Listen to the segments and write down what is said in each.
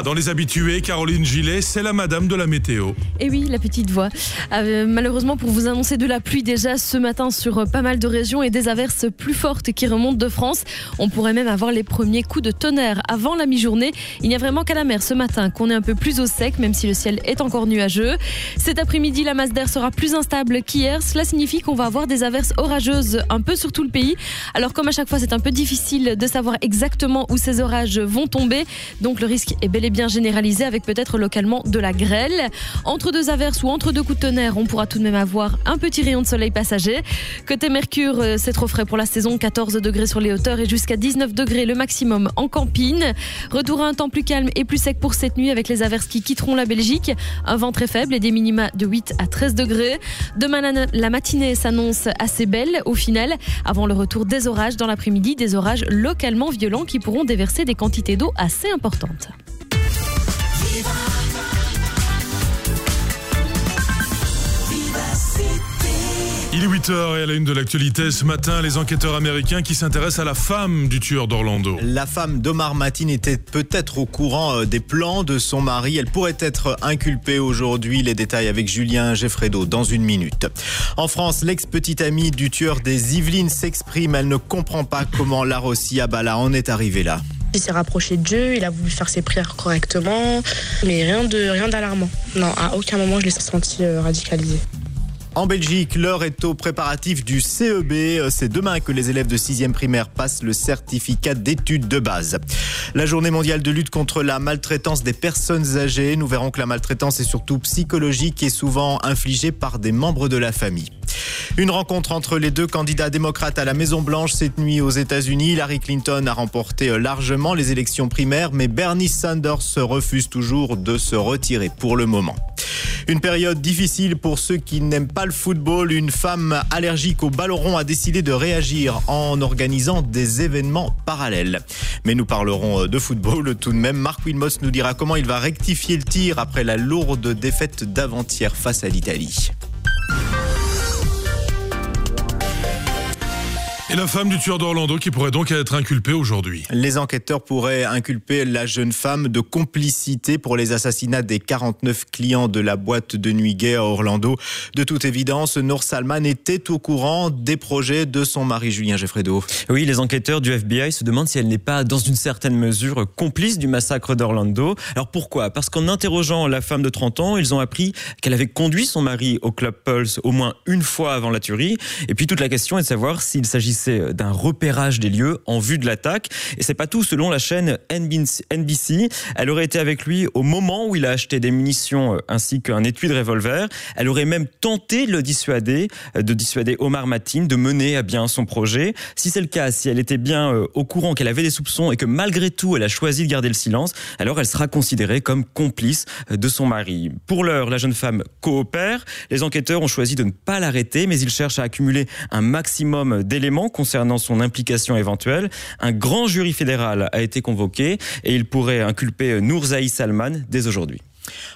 Ah, dans les habitués, Caroline Gillet, c'est la madame de la météo. Et oui, la petite voix. Euh, malheureusement, pour vous annoncer de la pluie déjà ce matin sur euh, pas mal de régions et des averses plus fortes qui remontent de France. On pourrait même avoir les premiers coups de tonnerre avant la mi-journée. Il n'y a vraiment qu'à la mer ce matin qu'on est un peu plus au sec, même si le ciel est encore nuageux. Cet après-midi, la masse d'air sera plus instable qu'hier. Cela signifie qu'on va avoir des averses orageuses un peu sur tout le pays. Alors, comme à chaque fois, c'est un peu difficile de savoir exactement où ces orages vont tomber. Donc, le risque est bel et bien généralisé avec peut-être localement de la grêle. Entre deux averses ou entre deux coups de tonnerre, on pourra tout de même avoir un petit rayon de soleil passager. Côté Mercure, euh, c'est trop frais pour la saison, 14 degrés sur les hauteurs et jusqu'à 19 degrés le maximum en campine. Retour à un temps plus calme et plus sec pour cette nuit avec les averses qui quitteront la Belgique. Un vent très faible et des minima de 8 à 13 degrés. Demain, la matinée s'annonce assez belle au final, avant le retour des orages dans l'après-midi, des orages localement violents qui pourront déverser des quantités d'eau assez importantes. Il est 8h et à la une de l'actualité ce matin, les enquêteurs américains qui s'intéressent à la femme du tueur d'Orlando. La femme d'Omar Matin était peut-être au courant euh, des plans de son mari. Elle pourrait être inculpée aujourd'hui. Les détails avec Julien Geffredo dans une minute. En France, l'ex-petite amie du tueur des Yvelines s'exprime. Elle ne comprend pas comment la Rossi Abala en est arrivée là. Il s'est rapproché de Dieu, il a voulu faire ses prières correctement, mais rien de rien d'alarmant. Non, à aucun moment je l'ai senti euh, radicalisé. En Belgique, l'heure est au préparatif du CEB. C'est demain que les élèves de 6e primaire passent le certificat d'études de base. La journée mondiale de lutte contre la maltraitance des personnes âgées. Nous verrons que la maltraitance est surtout psychologique et souvent infligée par des membres de la famille. Une rencontre entre les deux candidats démocrates à la Maison Blanche cette nuit aux États-Unis. Larry Clinton a remporté largement les élections primaires, mais Bernie Sanders refuse toujours de se retirer pour le moment. Une période difficile pour ceux qui n'aiment pas le football. Une femme allergique au ballon a décidé de réagir en organisant des événements parallèles. Mais nous parlerons de football tout de même. Marc Wilmos nous dira comment il va rectifier le tir après la lourde défaite d'avant-hier face à l'Italie. Et la femme du tueur d'Orlando qui pourrait donc être inculpée aujourd'hui. Les enquêteurs pourraient inculper la jeune femme de complicité pour les assassinats des 49 clients de la boîte de nuit gay à Orlando. De toute évidence, Nour Salman était au courant des projets de son mari Julien Geffredo. Oui, les enquêteurs du FBI se demandent si elle n'est pas, dans une certaine mesure, complice du massacre d'Orlando. Alors pourquoi? Parce qu'en interrogeant la femme de 30 ans, ils ont appris qu'elle avait conduit son mari au Club Pulse au moins une fois avant la tuerie. Et puis toute la question est de savoir s'il s'agissait d'un repérage des lieux en vue de l'attaque. Et c'est pas tout, selon la chaîne NBC. Elle aurait été avec lui au moment où il a acheté des munitions euh, ainsi qu'un étui de revolver. Elle aurait même tenté de le dissuader, euh, de dissuader Omar Matin de mener à bien son projet. Si c'est le cas, si elle était bien euh, au courant qu'elle avait des soupçons et que malgré tout elle a choisi de garder le silence, alors elle sera considérée comme complice de son mari. Pour l'heure, la jeune femme coopère. Les enquêteurs ont choisi de ne pas l'arrêter, mais ils cherchent à accumuler un maximum d'éléments concernant son implication éventuelle. Un grand jury fédéral a été convoqué et il pourrait inculper Nourzaï Salman dès aujourd'hui.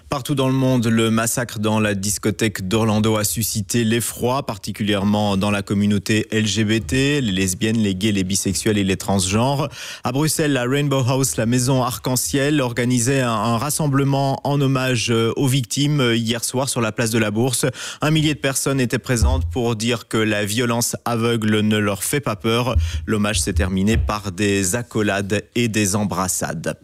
Partout dans le monde, le massacre dans la discothèque d'Orlando a suscité l'effroi, particulièrement dans la communauté LGBT, les lesbiennes, les gays, les bisexuels et les transgenres. À Bruxelles, la Rainbow House, la maison arc-en-ciel, organisait un, rassemblement en hommage euh, aux victimes euh, hier soir sur la place de la Bourse. Un millier de personnes étaient présentes pour dire que la violence aveugle ne leur fait pas peur. L'hommage s'est terminé par des accolades et des embrassades.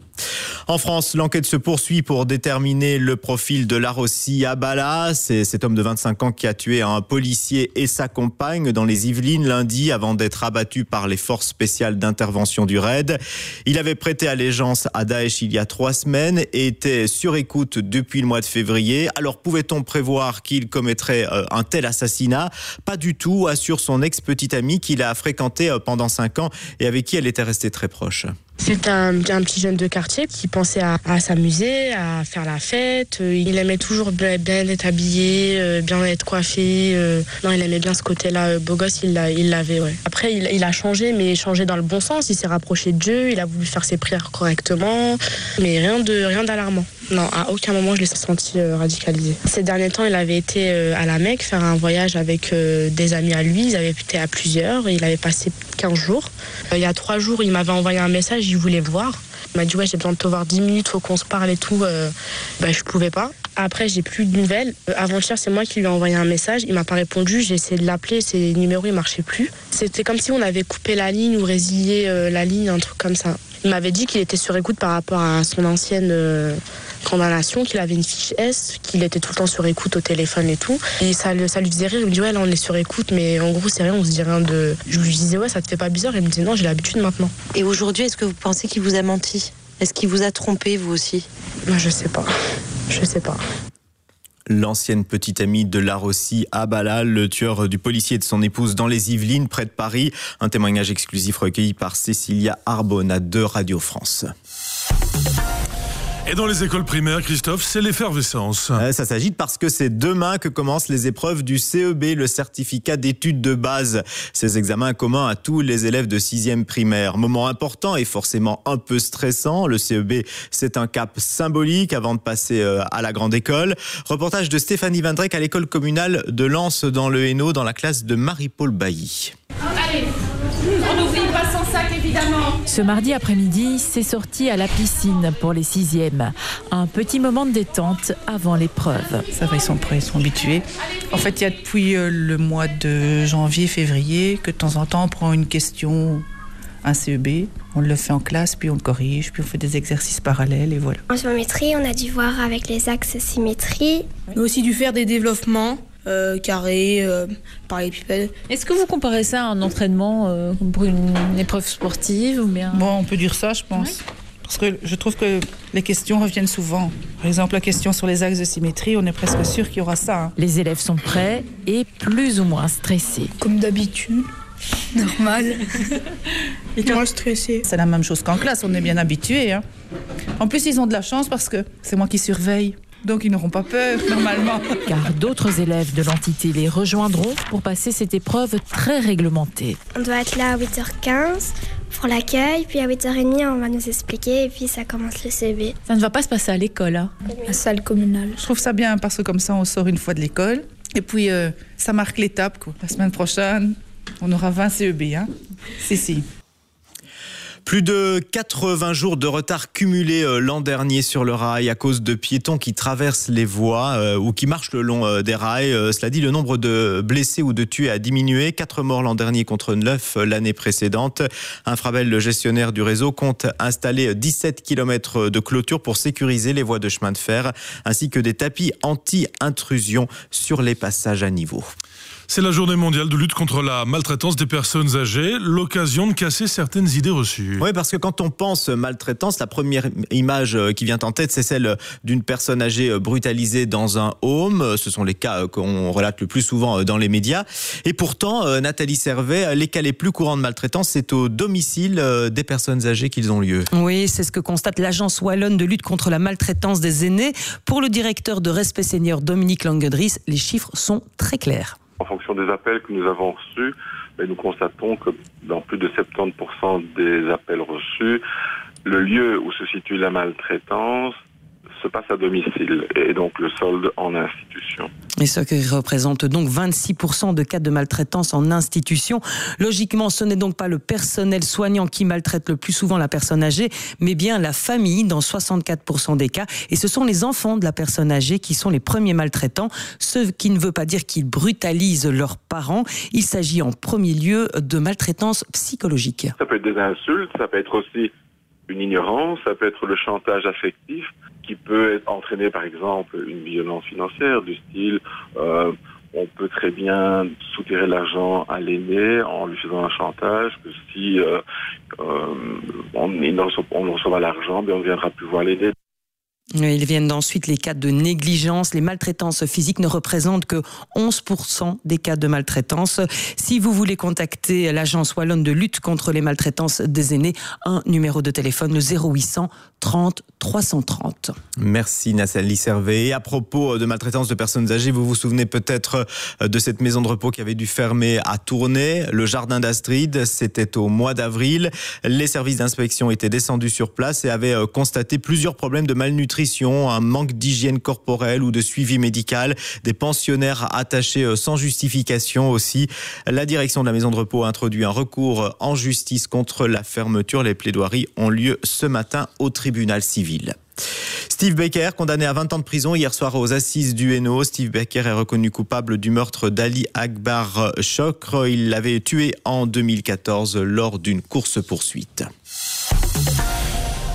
En France, l'enquête se poursuit pour déterminer le profil de Larossi Abala. C'est cet homme de 25 ans qui a tué un policier et sa compagne dans les Yvelines lundi avant d'être abattu par les forces spéciales d'intervention du RAID. Il avait prêté allégeance à Daesh il y a trois semaines et était sur écoute depuis le mois de février. Alors pouvait-on prévoir qu'il commettrait euh, un tel assassinat? Pas du tout, assure son ex-petite amie qu'il a fréquenté euh, pendant cinq ans et avec qui elle était restée très proche. C'est un, petit jeune de quartier qui pensait à, s'amuser, à faire la fête. Euh, il aimait toujours bien, être habillé, euh, bien être coiffé. Euh. Non, il aimait bien ce côté-là. Beau gosse, il l'avait. Ouais. Après, il, a changé, mais changé dans le bon sens. Il s'est rapproché de Dieu, il a voulu faire ses prières correctement, mais rien de rien d'alarmant. Non, à aucun moment je l'ai senti radicalisé. Ces derniers temps, il avait été à la Mecque faire un voyage avec des amis à lui. Ils avaient été à plusieurs. Il avait passé 15 jours. Il y a trois jours, il m'avait envoyé un message il voulait voir. Il m'a dit ouais j'ai besoin de te voir 10 minutes, faut qu'on se parle et tout. Euh, bah je pouvais pas. Après j'ai plus de nouvelles. Euh, avant-hier c'est moi qui lui ai envoyé un message, il m'a pas répondu, j'ai essayé de l'appeler, ses numéros ils marchaient plus. C'était comme si on avait coupé la ligne ou résilié euh, la ligne, un truc comme ça. Il m'avait dit qu'il était sur écoute par rapport à son ancienne euh, condamnation, qu'il avait une fiche S, qu'il était tout le temps sur écoute au téléphone et tout. Et ça, ça lui faisait rire. Il me dit ouais là on est sur écoute, mais en gros c'est rien, on se dit rien de. Je lui disais ouais ça te fait pas bizarre. Il me dit non j'ai l'habitude maintenant. Et aujourd'hui est-ce que vous pensez qu'il vous a menti? Est-ce qu'il vous a trompé vous aussi? Moi je sais pas. Je sais pas l'ancienne petite amie de Larossi Abala, le tueur du policier et de son épouse dans les Yvelines, près de Paris. Un témoignage exclusif recueilli par Cécilia Arbona de Radio France. Et dans les écoles primaires, Christophe, c'est l'effervescence. ça s'agite parce que c'est demain que commencent les épreuves du CEB, le certificat d'études de base. Ces examens communs à tous les élèves de 6e primaire. Moment important et forcément un peu stressant. Le CEB, c'est un cap symbolique avant de passer euh, à la grande école. Reportage de Stéphanie Vandrek à l'école communale de Lens dans le Hainaut dans la classe de Marie-Paul Bailly. Allez, on oublie pas son sac évidemment. Ce mardi après-midi, c'est sorti à la piscine pour les sixièmes. Un petit moment de détente avant l'épreuve. Ça va, ils sont prêts, ils sont habitués. En fait, il y a depuis euh, le mois de janvier, février, que de temps en temps, on prend une question, un CEB, on le fait en classe, puis on le corrige, puis on fait des exercices parallèles, et voilà. En géométrie, on a dû voir avec les axes symétrie. On a aussi dû faire des développements euh, carré, euh, par les pipelles. Est-ce que vous comparez ça à un entraînement euh, pour une, épreuve sportive ou bien? Bon, on peut dire ça, je pense. Parce que je trouve que les questions reviennent souvent. Par exemple, la question sur les axes de symétrie, on est presque sûr qu'il y aura ça. Hein. Les élèves sont prêts et plus ou moins stressés. Comme d'habitude. Normal. et moins stressé. C'est la même chose qu'en classe, on est bien habitué. Hein. En plus, ils ont de la chance parce que c'est moi qui surveille. Donc ils n'auront pas peur normalement. Car d'autres élèves de l'entité les rejoindront pour passer cette épreuve très réglementée. On doit être là à 8h15 pour l'accueil, puis à 8h30 on va nous expliquer et puis ça commence le CB. Ça ne va pas se passer à l'école, hein La salle communale. Je trouve ça bien parce que comme ça on sort une fois de l'école et puis euh, ça marque l'étape. La semaine prochaine, on aura 20 CEB. Hein si, si. Plus de 80 jours de retard cumulés euh, l'an dernier sur le rail à cause de piétons qui traversent les voies euh, ou qui marchent le long euh, des rails. Cela dit, le nombre de blessés ou de tués a diminué. 4 morts l'an dernier contre 9 l'année précédente. Infrabel, le gestionnaire du réseau, compte installer 17 km de clôture pour sécuriser les voies de chemin de fer ainsi que des tapis anti-intrusion sur les passages à niveau. C'est la journée mondiale de lutte contre la maltraitance des personnes âgées, l'occasion de casser certaines idées reçues. Oui, parce que quand on pense maltraitance, la première image euh, qui vient en tête, c'est celle d'une personne âgée euh, brutalisée dans un home. Ce sont les cas euh, qu'on relate le plus souvent dans les médias. Et pourtant, Nathalie Servet, les cas les plus courants de maltraitance, c'est au domicile des personnes âgées qu'ils ont lieu. Oui, c'est ce que constate l'agence wallonne de lutte contre la maltraitance des aînés. Pour le directeur de Respect Senior Dominique Langedris, les chiffres sont très clairs. En fonction des appels que nous avons reçus, ben, nous constatons que dans plus de 70% des appels reçus, le lieu où se situe la maltraitance se passe à domicile et donc le solde en institution. Et ce qui représente donc 26% de cas de maltraitance en institution. Logiquement, ce n'est donc pas le personnel soignant qui maltraite le plus souvent la personne âgée, mais bien la famille dans 64% des cas. Et ce sont les enfants de la personne âgée qui sont les premiers maltraitants, ce qui ne veut pas dire qu'ils brutalisent leurs parents. Il s'agit en premier lieu de maltraitance psychologique. Ça peut être des insultes, ça peut être aussi une ignorance, ça peut être le chantage affectif qui peut être entraîner par exemple une violence financière du style euh, on peut très bien soutirer l'argent à l'aîné en lui faisant un chantage que si euh, euh, on, on reçoit l'argent, ben on ne viendra plus voir l'aîné. Ils viennent ensuite les cas de négligence. Les maltraitances physiques ne représentent que 11% des cas de maltraitance. Si vous voulez contacter l'agence wallonne de lutte contre les maltraitances des aînés, un numéro de téléphone, le 0800 30 330. Merci Nathalie Servet. à propos de maltraitance de personnes âgées, vous vous souvenez peut-être de cette maison de repos qui avait dû fermer à Tournai, le jardin d'Astrid, c'était au mois d'avril. Les services d'inspection étaient descendus sur place et avaient constaté plusieurs problèmes de malnutrition, un manque d'hygiène corporelle ou de suivi médical, des pensionnaires attachés sans justification aussi. La direction de la maison de repos a introduit un recours en justice contre la fermeture. Les plaidoiries ont lieu ce matin au tribunal civil. Steve Baker, condamné à 20 ans de prison hier soir aux assises du Hainaut. Steve Baker est reconnu coupable du meurtre d'Ali Akbar Chokr. Il l'avait tué en 2014 lors d'une course-poursuite.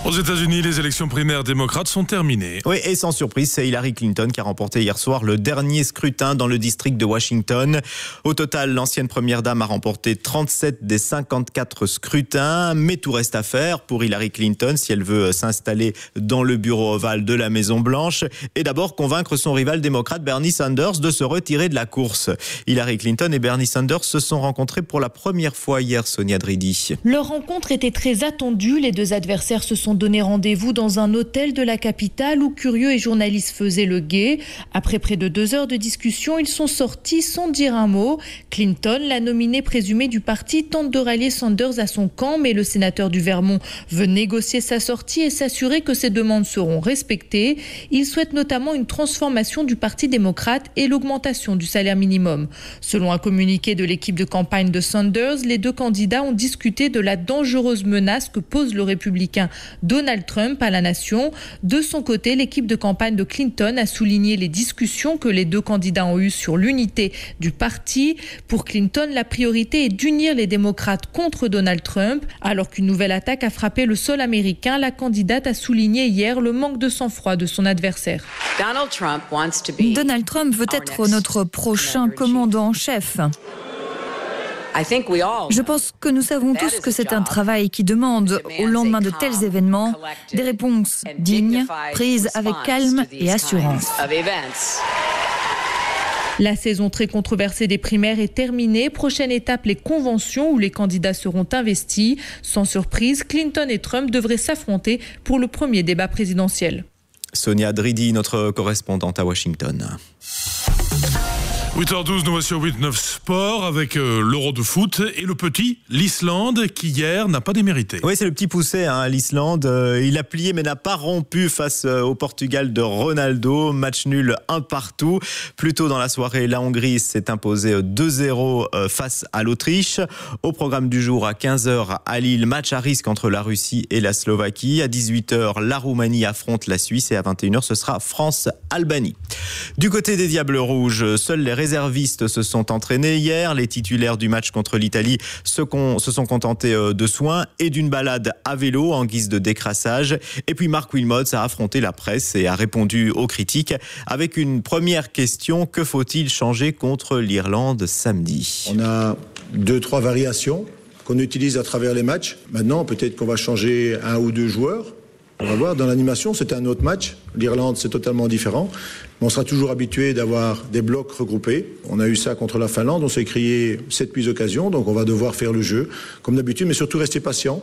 Aux États-Unis, les élections primaires démocrates sont terminées. Oui, et sans surprise, c'est Hillary Clinton qui a remporté hier soir le dernier scrutin dans le district de Washington. Au total, l'ancienne première dame a remporté 37 des 54 scrutins, mais tout reste à faire pour Hillary Clinton si elle veut s'installer dans le bureau ovale de la Maison Blanche et d'abord convaincre son rival démocrate Bernie Sanders de se retirer de la course. Hillary Clinton et Bernie Sanders se sont rencontrés pour la première fois hier, Sonia Dridi. Leur rencontre était très attendue. Les deux adversaires se sont donné rendez-vous dans un hôtel de la capitale où curieux et journalistes faisaient le guet. Après près de deux heures de discussion, ils sont sortis sans dire un mot. Clinton, la nominée présumée du parti, tente de rallier Sanders à son camp, mais le sénateur du Vermont veut négocier sa sortie et s'assurer que ses demandes seront respectées. Il souhaite notamment une transformation du Parti démocrate et l'augmentation du salaire minimum. Selon un communiqué de l'équipe de campagne de Sanders, les deux candidats ont discuté de la dangereuse menace que pose le républicain Donald Trump à la nation. De son côté, l'équipe de campagne de Clinton a souligné les discussions que les deux candidats ont eues sur l'unité du parti. Pour Clinton, la priorité est d'unir les démocrates contre Donald Trump. Alors qu'une nouvelle attaque a frappé le sol américain, la candidate a souligné hier le manque de sang-froid de son adversaire. Donald Trump veut être notre prochain commandant en chef. Je pense que nous savons tous que c'est un travail qui demande, au lendemain de tels événements, des réponses dignes, prises avec calme et assurance. La saison très controversée des primaires est terminée. Prochaine étape, les conventions où les candidats seront investis. Sans surprise, Clinton et Trump devraient s'affronter pour le premier débat présidentiel. Sonia Dridi, notre correspondante à Washington. 8h12, nous voici au 8-9 Sport avec euh, l'Euro de foot et le petit, l'Islande, qui hier n'a pas démérité. Oui, c'est le petit poussé, hein, l'Islande. Euh, il a plié mais n'a pas rompu face euh, au Portugal de Ronaldo. Match nul un partout. Plus tôt dans la soirée, la Hongrie s'est imposée 2-0 face à l'Autriche. Au programme du jour, à 15h à Lille, match à risque entre la Russie et la Slovaquie. À 18h, la Roumanie affronte la Suisse et à 21h, ce sera France-Albanie. Du côté des Diables Rouges, seuls les réservistes se sont entraînés hier. Les titulaires du match contre l'Italie se, sont contentés euh, de soins et d'une balade à vélo en guise de décrassage. Et puis Marc Wilmots a affronté la presse et a répondu aux critiques avec une première question. Que faut-il changer contre l'Irlande samedi? On a deux, trois variations qu'on utilise à travers les matchs. Maintenant, peut-être qu'on va changer un ou deux joueurs. On va voir, dans l'animation, c'est un autre match. L'Irlande, c'est totalement différent. On sera toujours habitué d'avoir des blocs regroupés. On a eu ça contre la Finlande, on s'est sept puis occasions, donc on va devoir faire le jeu comme d'habitude, mais surtout rester patient,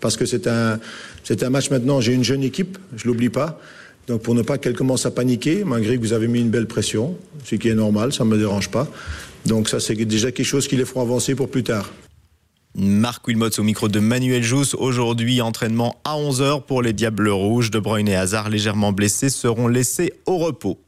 parce que c'est un, c'est un match maintenant, j'ai une jeune équipe, je l'oublie pas. Donc pour ne pas qu'elle commence à paniquer, malgré que vous avez mis une belle pression, ce qui est normal, ça ne me dérange pas. Donc ça, c'est déjà quelque chose qui les fera avancer pour plus tard. Marc Wilmots au micro de Manuel Jousse. Aujourd'hui, entraînement à 11h pour les Diables Rouges. De Bruyne et Hazard, légèrement blessés, seront laissés au repos.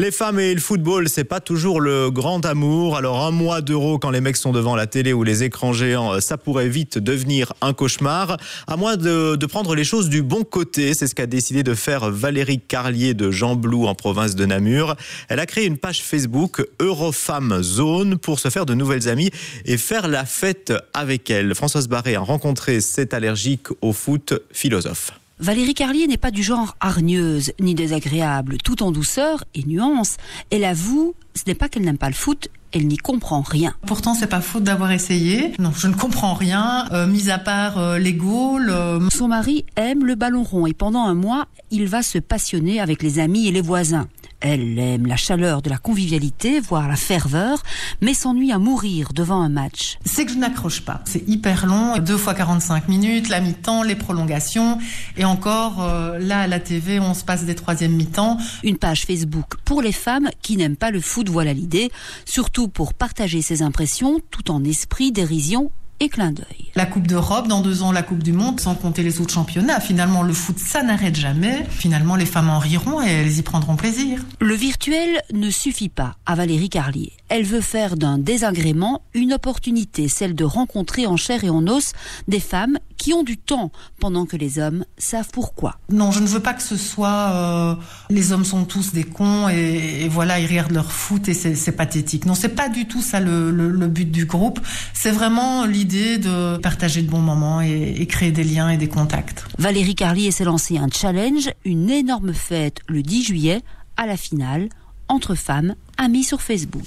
Les femmes et le football, c'est pas toujours le grand amour. Alors un mois d'euros quand les mecs sont devant la télé ou les écrans géants, ça pourrait vite devenir un cauchemar. À moins de, prendre les choses du bon côté, c'est ce qu'a décidé de faire Valérie Carlier de Jean Blou en province de Namur. Elle a créé une page Facebook Eurofemme Zone pour se faire de nouvelles amies et faire la fête avec elle. Françoise Barré a rencontré cette allergique au foot philosophe. Valérie Carlier n'est pas du genre hargneuse ni désagréable, tout en douceur et nuance. Elle avoue, ce n'est pas qu'elle n'aime pas le foot, elle n'y comprend rien. Pourtant, c'est pas faute d'avoir essayé. Non, je ne comprends rien, euh, mis à part euh, les Gaules. Euh. Son mari aime le ballon rond et pendant un mois, il va se passionner avec les amis et les voisins. Elle aime la chaleur de la convivialité, voire la ferveur, mais s'ennuie à mourir devant un match. C'est que je n'accroche pas. C'est hyper long, deux fois 45 minutes, la mi-temps, les prolongations, et encore, euh, là, à la TV, on se passe des troisièmes mi-temps. Une page Facebook pour les femmes qui n'aiment pas le foot, voilà l'idée, surtout pour partager ses impressions, tout en esprit, dérision et clin d'œil. La Coupe d'Europe, dans deux ans la Coupe du Monde, sans compter les autres championnats. Finalement, le foot, ça n'arrête jamais. Finalement, les femmes en riront et elles y prendront plaisir. Le virtuel ne suffit pas à Valérie Carlier. Elle veut faire d'un désagrément une opportunité, celle de rencontrer en chair et en os des femmes qui ont du temps pendant que les hommes savent pourquoi. Non, je ne veux pas que ce soit euh, les hommes sont tous des cons et, et voilà, ils regardent leur foot et c'est pathétique. Non, c'est pas du tout ça le, le, le but du groupe. C'est vraiment l'idée de partager de bons moments et, créer des liens et des contacts. Valérie Carlier s'est lancé un challenge, une énorme fête le 10 juillet à la finale entre femmes amies sur Facebook.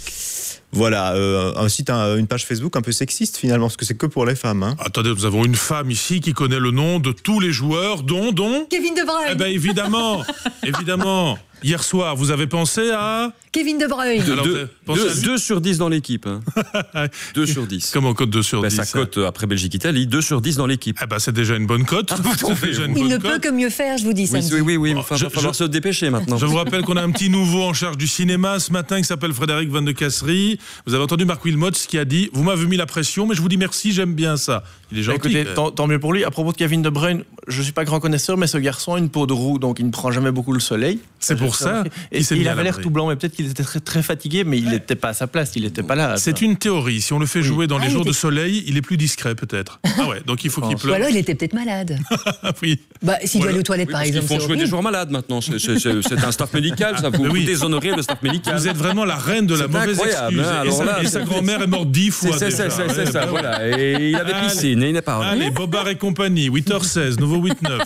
Voilà, euh, un site, un, une page Facebook un peu sexiste finalement, parce que c'est que pour les femmes. Hein. Attendez, nous avons une femme ici qui connaît le nom de tous les joueurs, dont, dont Kevin De Bruyne. Eh ben évidemment, évidemment. Hier soir, vous avez pensé à Kevin De Bruyne. Deux, deux, deux, deux sur 10 dans l'équipe. Hein. 2 sur 10. Comment cote 2 sur ben, 10 Ça cote euh, après Belgique-Italie, 2 sur 10 dans l'équipe. Eh ben, c'est déjà une bonne cote. Ah, Il bonne ne cote. peut que mieux faire, je vous dis. Oui, samedi. oui, oui, oui. Bon, Enfin, je- va falloir je- se dépêcher maintenant. Je vous rappelle qu'on a un petit nouveau en charge du cinéma ce matin qui s'appelle Frédéric Van de Casserie. Vous avez entendu Marc Wilmots qui a dit Vous m'avez mis la pression, mais je vous dis merci, j'aime bien ça. Il est gentil. Écoutez, même. tant, tant mieux pour lui. À propos de Kevin De Bruyne, je suis pas grand connaisseur, mais ce garçon a une peau de roue, donc il ne prend jamais beaucoup le soleil. C'est pour ça Et il à avait l'air tout blanc, mais peut-être qu'il était très, très fatigué, mais il n'était pas à sa place, il n'était pas là. C'est une théorie. Si on le fait jouer dans Ah, les il jours de soleil, il est plus discret peut-être. Ah ouais, donc il faut qu'il Ou pleure. alors il était peut-être malade. oui. Bah, s'il doit aller aux toilettes, Oui, par exemple. font c'est jouer des joueurs malades maintenant. C'est- un staff médical, ça. Vous, Mais oui. vous déshonorez le staff médical. Vous êtes vraiment la reine de la mauvaise incroyable, excuse. hein, et, sa, et grand-mère est morte dix fois. C'est ça, voilà. Et il avait Allez. piscine et il n'est pas revenu. Allez, Bobard et compagnie, 8h16, nouveau 8-9.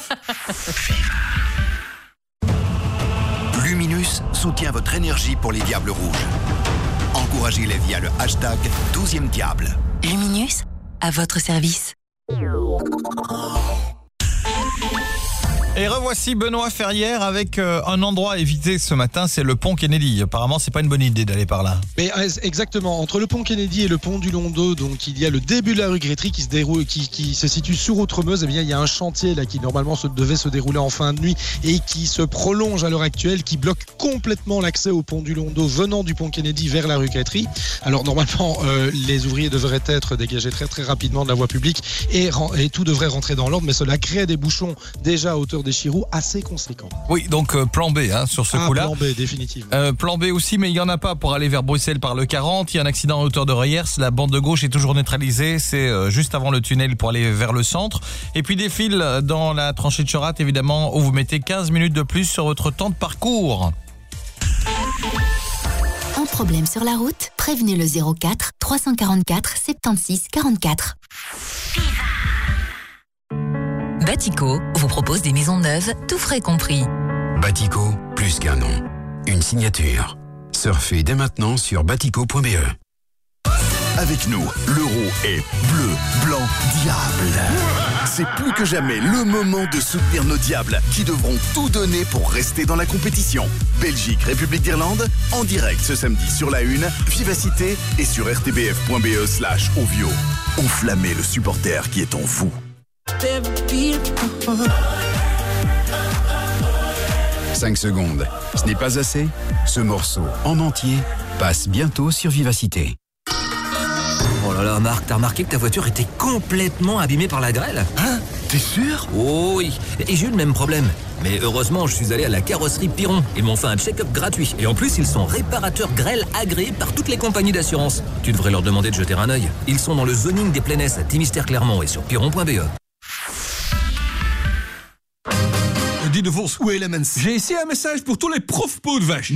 Luminus soutient votre énergie pour les Diables Rouges. Encouragez-les via le hashtag 12e Diable. Luminus, à votre service. Et revoici Benoît Ferrière avec euh, un endroit à éviter ce matin, c'est le pont Kennedy. Apparemment, c'est pas une bonne idée d'aller par là. Mais euh, exactement, entre le pont Kennedy et le pont du Londo, donc il y a le début de la rue Grétry qui se déroule, se situe sur Outremeuse. Et bien, il y a un chantier là qui normalement se, devait se dérouler en fin de nuit et qui se prolonge à l'heure actuelle, qui bloque complètement l'accès au pont du Londo venant du pont Kennedy vers la rue Grétry. Alors normalement, euh, les ouvriers devraient être dégagés très très rapidement de la voie publique et tout devrait rentrer dans l'ordre, mais cela crée des bouchons déjà à hauteur des Chirous assez conséquents. Oui, donc euh, plan B hein, sur ce Ah, coup-là. plan B, définitivement. Euh, plan B aussi, mais il n'y en a pas pour aller vers Bruxelles par le 40. Il y a un accident à hauteur de Reyers. La bande de gauche est toujours neutralisée. C'est euh, juste avant le tunnel pour aller vers le centre. Et puis des fils dans la tranchée de Chorat, évidemment, où vous mettez 15 minutes de plus sur votre temps de parcours. Un problème sur la route? Prévenez le 04 344 76 44. Batico vous propose des maisons neuves, tout frais compris. Batico, plus qu'un nom. Une signature. Surfez dès maintenant sur batico.be. Avec nous, l'euro est bleu, blanc, diable. C'est plus que jamais le moment de soutenir nos diables qui devront tout donner pour rester dans la compétition. Belgique, République d'Irlande, en direct ce samedi sur la Une, Vivacité et sur rtbf.be slash ovio. Enflammez le supporter qui est en vous. 5 secondes. Ce n'est pas assez Ce morceau, en entier, passe bientôt sur Vivacité. Oh là là, Marc, t'as remarqué que ta voiture était complètement abîmée par la grêle? Hein? T'es sûr? Oh oui, et j'ai eu le même problème. Mais heureusement, je suis allé à la carrosserie Piron. Ils m'ont fait un check-up gratuit. Et en plus, ils sont réparateurs grêle agréés par toutes les compagnies d'assurance. Tu devrais leur demander de jeter un œil. Ils sont dans le zoning des Plaines à Timistère Clermont et sur piron.be. Dis de Vos, J'ai ici un message pour tous les profs peau de vache.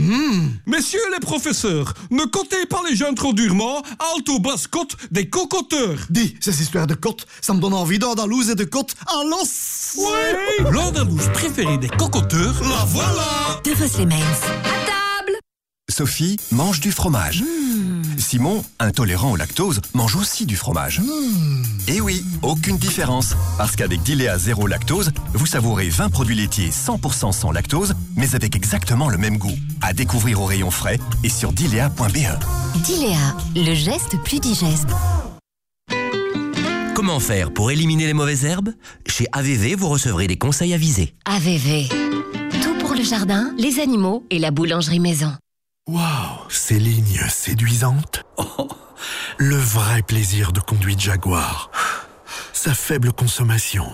Messieurs les professeurs, ne comptez pas les jeunes trop durement, alto basse côte des cocoteurs. Dis, ces histoires de côte, ça me donne envie d'Andalouse et de côte à l'os Oui L'Andalouse préférée des cocoteurs, la voilà De vos Lemens. Sophie mange du fromage. Simon, intolérant au lactose, mange aussi du fromage. Et oui, aucune différence. Parce qu'avec Dilea Zéro Lactose, vous savourez 20 produits laitiers 100% sans lactose, mais avec exactement le même goût. À découvrir au rayon frais et sur dilea.be. Dilea, le geste plus digeste. Comment faire pour éliminer les mauvaises herbes? Chez AVV, vous recevrez des conseils avisés. AVV. Tout pour le jardin, les animaux et la boulangerie maison. Waouh, ces lignes séduisantes. Oh, le vrai plaisir de conduite Jaguar. Sa faible consommation.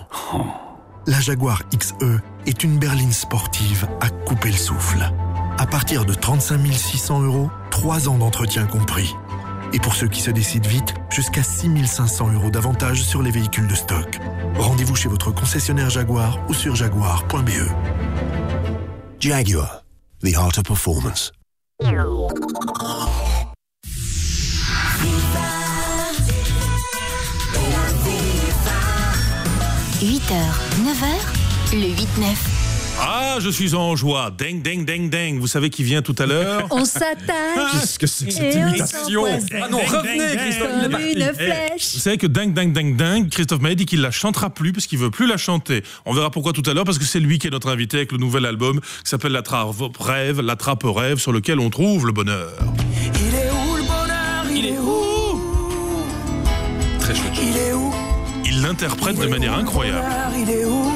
La Jaguar XE est une berline sportive à couper le souffle. À partir de 35 600 euros, 3 ans d'entretien compris. Et pour ceux qui se décident vite, jusqu'à 6 500 euros d'avantages sur les véhicules de stock. Rendez-vous chez votre concessionnaire Jaguar ou sur jaguar.be. Jaguar, the art of performance. 8h, 9h, le 8-9. Ah, je suis en joie. Ding, ding, ding, ding. Vous savez qui vient tout à l'heure On s'attache. Qu'est-ce que c'est que cette et on imitation Ah non, revenez, Christophe comme une Eh, flèche. Vous savez que ding, ding, ding, ding, Christophe Maé dit qu'il la chantera plus parce qu'il veut plus la chanter. On verra pourquoi tout à l'heure parce que c'est lui qui est notre invité avec le nouvel album qui s'appelle La Trappe Rêve, La Trappe Rêve sur lequel on trouve le bonheur. Il est où le bonheur? Il est où? Très chouette. Il est où? Il l'interprète de manière incroyable. Il est où?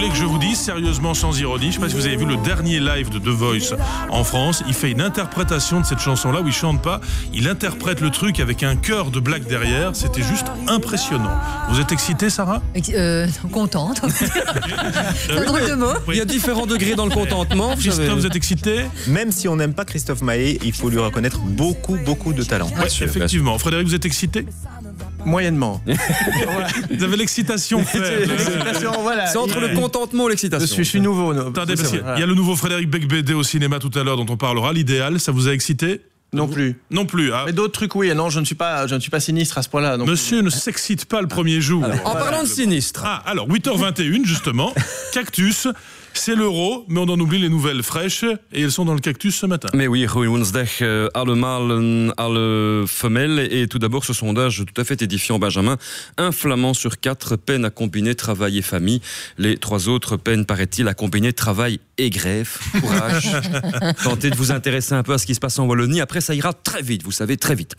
Voulez que je vous dise sérieusement, sans ironie, je sais pas si vous avez vu le dernier live de The Voice en France, il fait une interprétation de cette chanson-là où il chante pas, il interprète le truc avec un chœur de blague derrière, c'était juste impressionnant. Vous êtes excité, Sarah? Euh, contente. C'est un drôle de mot. Il y a différents degrés dans le contentement. Christophe, vous êtes excité? Même si on n'aime pas Christophe Maé, il faut lui reconnaître beaucoup, beaucoup de talent. Ouais, effectivement. Frédéric, vous êtes excité? Moyennement. Vous avez l'excitation voilà. C'est entre le contentement et l'excitation. Je suis, je suis nouveau. no- Attendez, parce qu'il y a le nouveau Frédéric Becbédé au cinéma tout à l'heure dont on parlera. L'idéal, ça vous a excité? Non plus. Non plus. ah. Mais d'autres trucs, oui. Non, je ne suis pas, je ne suis pas sinistre à ce point-là. donc- Monsieur ne s'excite pas le premier jour. En parlant de sinistre. Ah, alors 8h21 justement, Cactus, c'est l'euro, mais on en oublie les nouvelles fraîches et elles sont dans le Cactus ce matin. Mais oui, goeie woensdag, euh, alle mâles, alle femelles. Et tout d'abord, ce sondage tout à fait édifiant, Benjamin. Un flamand sur quatre peine à combiner travail et famille. Les trois autres peinent, paraît-il, à combiner travail et. Courage. Tentez de vous intéresser un peu à ce qui se passe en Wallonie. Après, ça ira très vite, vous savez, très vite.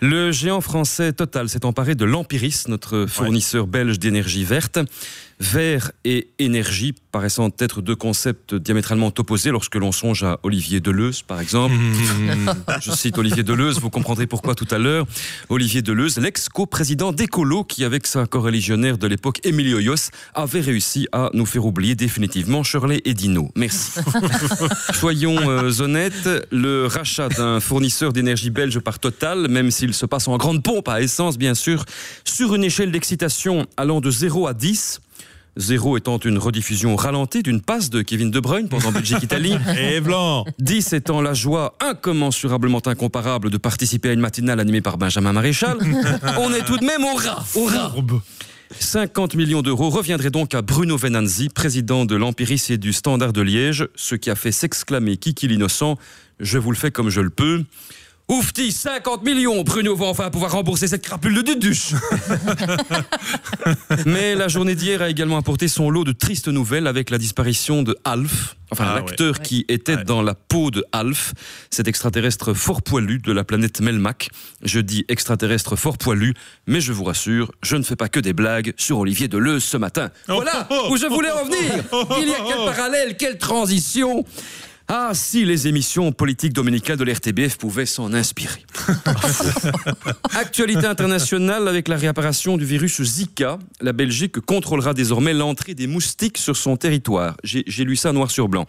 Le géant français Total s'est emparé de l'Empiris, notre fournisseur belge d'énergie verte. Vert et énergie paraissant être deux concepts diamétralement opposés lorsque l'on songe à Olivier Deleuze, par exemple. Je cite Olivier Deleuze, vous comprendrez pourquoi tout à l'heure. Olivier Deleuze, l'ex-co-président d'Ecolo, qui avec sa co-religionnaire de l'époque, Emilio Yos, avait réussi à nous faire oublier définitivement Shirley et Dino. Merci. Soyons euh, honnêtes, le rachat d'un fournisseur d'énergie belge par Total, même s'il se passe en grande pompe à essence, bien sûr, sur une échelle d'excitation allant de 0 à 10, 0 étant une rediffusion ralentie d'une passe de Kevin De Bruyne pendant Belgique-Italie. Et blanc 10 étant la joie incommensurablement incomparable de participer à une matinale animée par Benjamin Maréchal. On est tout de même au rat. Au rat. 50 millions d'euros reviendraient donc à Bruno Venanzi, président de l'Empiris et du Standard de Liège, ce qui a fait s'exclamer Kiki l'innocent Je vous le fais comme je le peux. Oufti, 50 millions Bruno va enfin pouvoir rembourser cette crapule de Duduche Mais la journée d'hier a également apporté son lot de tristes nouvelles avec la disparition de Alf, enfin Ah l'acteur ouais. qui était dans la peau de Alf, cet extraterrestre fort poilu de la planète Melmac. Je dis extraterrestre fort poilu, mais je vous rassure, je ne fais pas que des blagues sur Olivier Deleuze ce matin. Voilà où je voulais en venir Il y a quel parallèle, quelle transition ah, si les émissions politiques dominicales de l'RTBF pouvaient s'en inspirer. Actualité internationale avec la réapparition du virus Zika. La Belgique contrôlera désormais l'entrée des moustiques sur son territoire. J'ai lu ça noir sur blanc.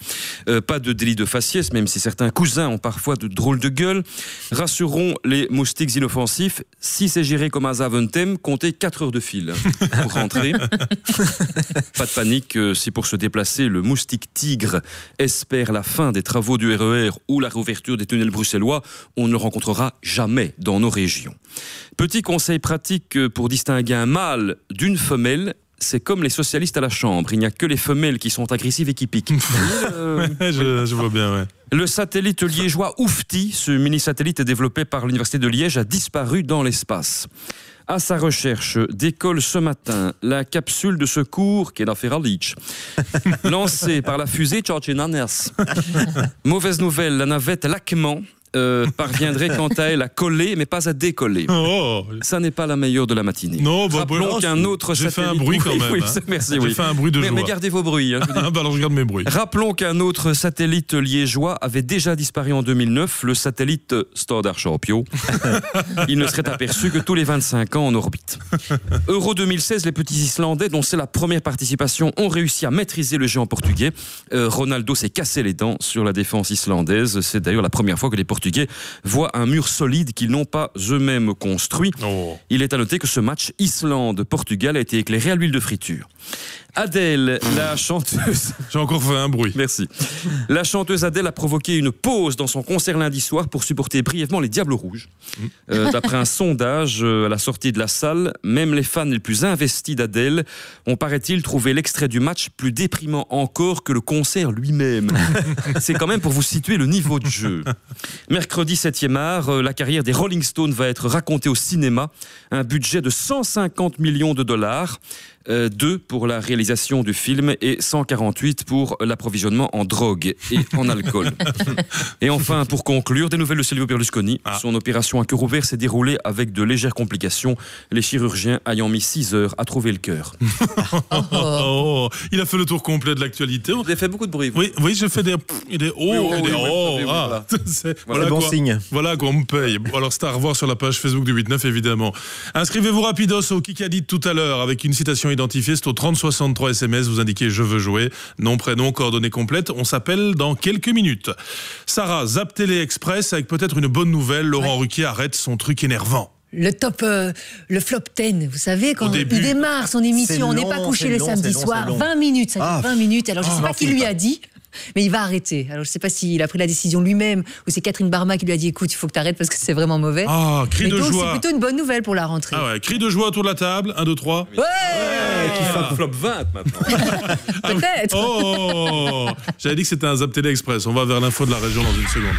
Euh, pas de délit de faciès, même si certains cousins ont parfois de drôles de gueule. Rassurons les moustiques inoffensifs. Si c'est géré comme un Zaventem, comptez 4 heures de fil pour rentrer. Pas de panique, euh, si pour se déplacer, le moustique tigre espère la fin des travaux du RER ou la réouverture des tunnels bruxellois, on ne le rencontrera jamais dans nos régions. Petit conseil pratique pour distinguer un mâle d'une femelle, c'est comme les socialistes à la Chambre. Il n'y a que les femelles qui sont agressives et qui piquent. Euh, je, je vois bien, ouais. le satellite liégeois Oufti, ce mini-satellite développé par l'Université de Liège, a disparu dans l'espace. À sa recherche, décolle ce matin. La capsule de secours qui est dans Ferralitch, lancée par la fusée Georgian Mauvaise nouvelle, la navette Lacman euh, parviendrait quant à elle à coller, mais pas à décoller. Oh. Ça n'est pas la meilleure de la matinée. Non, bah, Rappelons bah, qu'un autre j'ai fait un satellite- bruit quand Oui, même, oui, hein. merci, oui. fait un bruit de mais, joie. mais gardez vos bruits. hein. Ah, bah alors je garde mes bruits. Rappelons qu'un autre satellite liégeois avait déjà disparu en 2009, le satellite Stardar Scorpio. Il ne serait aperçu que tous les 25 ans en orbite. Euro 2016, les petits Islandais, dont c'est la première participation, ont réussi à maîtriser le géant portugais. Euh, Ronaldo s'est cassé les dents sur la défense islandaise. C'est d'ailleurs la première fois que les Portugais voient un mur solide qu'ils n'ont pas eux-mêmes construit. Oh. Il est à noter que ce match Islande-Portugal a été éclairé à l'huile de friture. Adèle, la chanteuse. J'ai encore fait un bruit. Merci. La chanteuse Adèle a provoqué une pause dans son concert lundi soir pour supporter brièvement les Diables Rouges. Euh, D'après un sondage euh, à la sortie de la salle, même les fans les plus investis d'Adèle ont, paraît-il, trouvé l'extrait du match plus déprimant encore que le concert lui-même. C'est quand même pour vous situer le niveau de jeu. Mercredi 7e art, euh, la carrière des Rolling Stones va être racontée au cinéma. Un budget de 150 millions de dollars. Euh, deux pour la réalisation du film et 148 pour l'approvisionnement en drogue et en alcool. et enfin, pour conclure, des nouvelles de Silvio Berlusconi. Son opération à cœur ouvert s'est déroulée avec de légères complications, les chirurgiens ayant mis 6 heures à trouver le cœur. Oh, il a fait le tour complet de l'actualité. Vous avez fait beaucoup de bruit. vous. Oui, oui, je fais des et des oh, Oui, et des oui, oui, oh. oui, oui, ah. voilà. C'est- Voilà, bon quoi- signe. Voilà qu'on me paye. Bon, Alors c'est à revoir sur la page Facebook du 8-9 évidemment. Inscrivez-vous rapidos au Kikadi tout à l'heure avec une citation C'est au 3063 SMS. Vous indiquez je veux jouer. Nom, prénom, coordonnées complètes. On s'appelle dans quelques minutes. Sarah, Zap Télé Express avec peut-être une bonne nouvelle. Laurent Ruquier arrête son truc énervant. Le top, euh, le flop 10, vous savez, quand début. il démarre son émission, on n'est pas couché les long, samedis soirs, c'est long. 20 minutes, ça Ah. 20 minutes. Alors je Ah, sais pas qui lui pas. a dit, mais il va arrêter. Alors je sais pas s'il a pris la décision lui-même ou c'est Catherine Barma qui lui a dit écoute, il faut que tu arrêtes parce que c'est vraiment mauvais. Ah, cri Mais de donc joie. c'est plutôt une bonne nouvelle pour la rentrée. Ah ouais, cri de joie autour de la table. 1, 2, 3. Ouais, flop 20 maintenant. peut-être. Oh J'avais dit que c'était un Zap Télé Express. On va vers l'info de la région dans une seconde.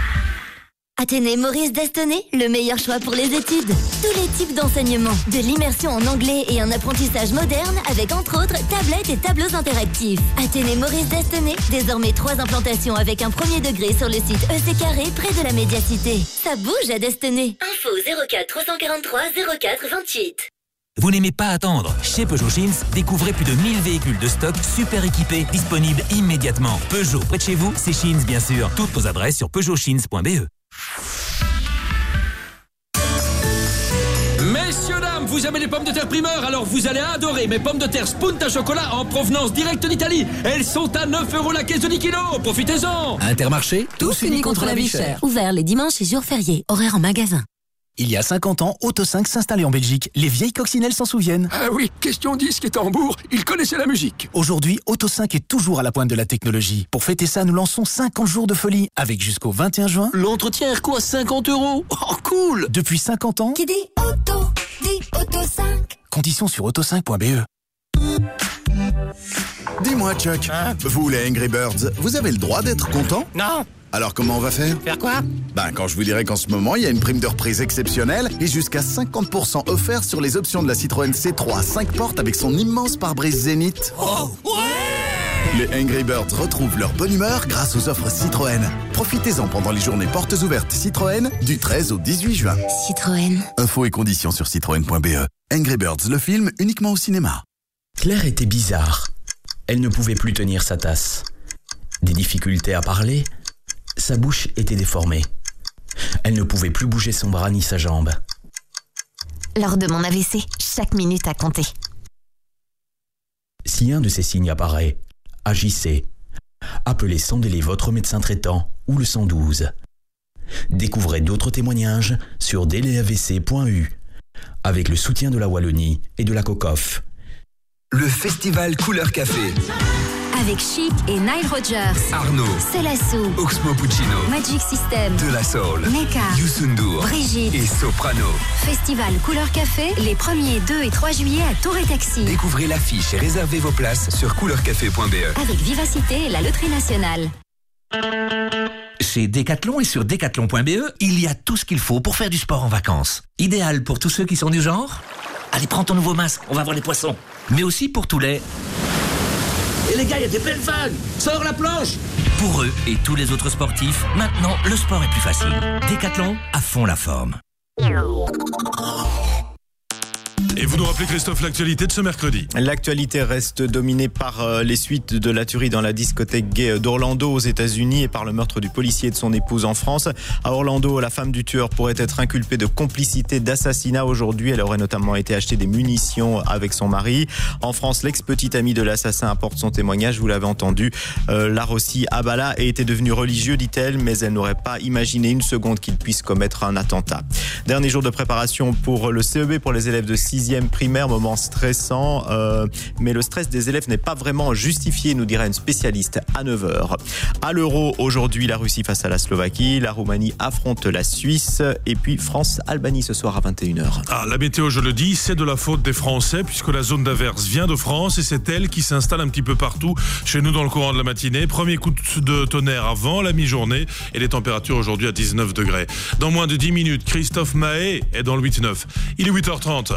Athénée Maurice Destenay, le meilleur choix pour les études. Tous les types d'enseignement, de l'immersion en anglais et un apprentissage moderne avec entre autres tablettes et tableaux interactifs. Athénée Maurice Destenay, désormais trois implantations avec un premier degré sur le site EC Carré près de la médiacité. Ça bouge à Destenay. Info 04 343 04 28. Vous n'aimez pas attendre Chez Peugeot Jeans, découvrez plus de 1000 véhicules de stock super équipés, disponibles immédiatement. Peugeot, près de chez vous, c'est Jeans bien sûr. Toutes nos adresses sur peugeotjeans.be. Messieurs, dames, vous aimez les pommes de terre primeur, alors vous allez adorer mes pommes de terre Spunta Chocolat en provenance directe d'Italie. Elles sont à 9 euros la caisse de 10 kilos. Profitez-en. Intermarché, Tous unis contre la vie chère. Ouvert les dimanches et jours fériés. Horaire en magasin. Il y a 50 ans, Auto 5 s'installait en Belgique. Les vieilles coccinelles s'en souviennent. Ah oui, question disque et tambour, ils connaissaient la musique. Aujourd'hui, Auto 5 est toujours à la pointe de la technologie. Pour fêter ça, nous lançons 50 jours de folie avec jusqu'au 21 juin. L'entretien est quoi 50 euros? Oh cool Depuis 50 ans, Qui dit auto, dit auto 5. conditions sur auto5.be. Dis-moi, Chuck, vous les Angry Birds, vous avez le droit d'être content? Non Alors comment on va faire Faire quoi Ben, quand je vous dirai qu'en ce moment, il y a une prime de reprise exceptionnelle et jusqu'à 50% offert sur les options de la Citroën C3 5 portes avec son immense pare-brise Zénith. Oh, ouais Les Angry Birds retrouvent leur bonne humeur grâce aux offres Citroën. Profitez-en pendant les journées portes ouvertes Citroën du 13 au 18 juin. Citroën. Infos et conditions sur citroën.be. Angry Birds, le film, uniquement au cinéma. Claire était bizarre. Elle ne pouvait plus tenir sa tasse. Des difficultés à parler. Sa bouche était déformée. Elle ne pouvait plus bouger son bras ni sa jambe. Lors de mon AVC, chaque minute a compté. Si un de ces signes apparaît, agissez. Appelez sans délai votre médecin traitant ou le 112. Découvrez d'autres témoignages sur delayavc.u avec le soutien de la Wallonie et de la COCOF. Le festival Couleur Café. Avec Chic et Nile Rodgers. Arnaud. Celasso. Oxmo Puccino. Magic System. De la Soul. Neka. Youssoundour. Brigitte. Et Soprano. Festival Couleur Café les 1er, 2 et 3 juillet à Tour et Taxi. Découvrez l'affiche et réservez vos places sur couleur-café.be Avec Vivacité et la Loterie Nationale. Chez Decathlon et sur decathlon.be, il y a tout ce qu'il faut pour faire du sport en vacances. Idéal pour tous ceux qui sont du genre? Allez, prends ton nouveau masque, on va voir les poissons. Mais aussi pour tous les... Et les gars, il y a des belles vagues Sors la planche Pour eux et tous les autres sportifs, maintenant, le sport est plus facile. Decathlon, à fond la forme. Et vous nous rappelez, Christophe, l'actualité de ce mercredi. L'actualité reste dominée par euh, les suites de la tuerie dans la discothèque gay d'Orlando aux États-Unis et par le meurtre du policier et de son épouse en France. À Orlando, la femme du tueur pourrait être inculpée de complicité d'assassinat aujourd'hui. Elle aurait notamment été acheter des munitions avec son mari. En France, l'ex-petite amie de l'assassin apporte son témoignage. Vous l'avez entendu. Euh, Larossi Abala était devenu religieux, dit-elle, mais elle n'aurait pas imaginé une seconde qu'il puisse commettre un attentat. Dernier jour de préparation pour le CEB pour les élèves de 6e primaire, moment stressant, euh, mais le stress des élèves n'est pas vraiment justifié, nous dirait une spécialiste à 9h. À l'euro, aujourd'hui, la Russie face à la Slovaquie, la Roumanie affronte la Suisse, et puis France-Albanie ce soir à 21h. Ah, la météo, je le dis, c'est de la faute des Français, puisque la zone d'averse vient de France et c'est elle qui s'installe un petit peu partout chez nous dans le courant de la matinée. Premier coup de tonnerre avant la mi-journée et les températures aujourd'hui à 19 degrés. Dans moins de 10 minutes, Christophe Mahé est dans le 8-9. Il est 8h30.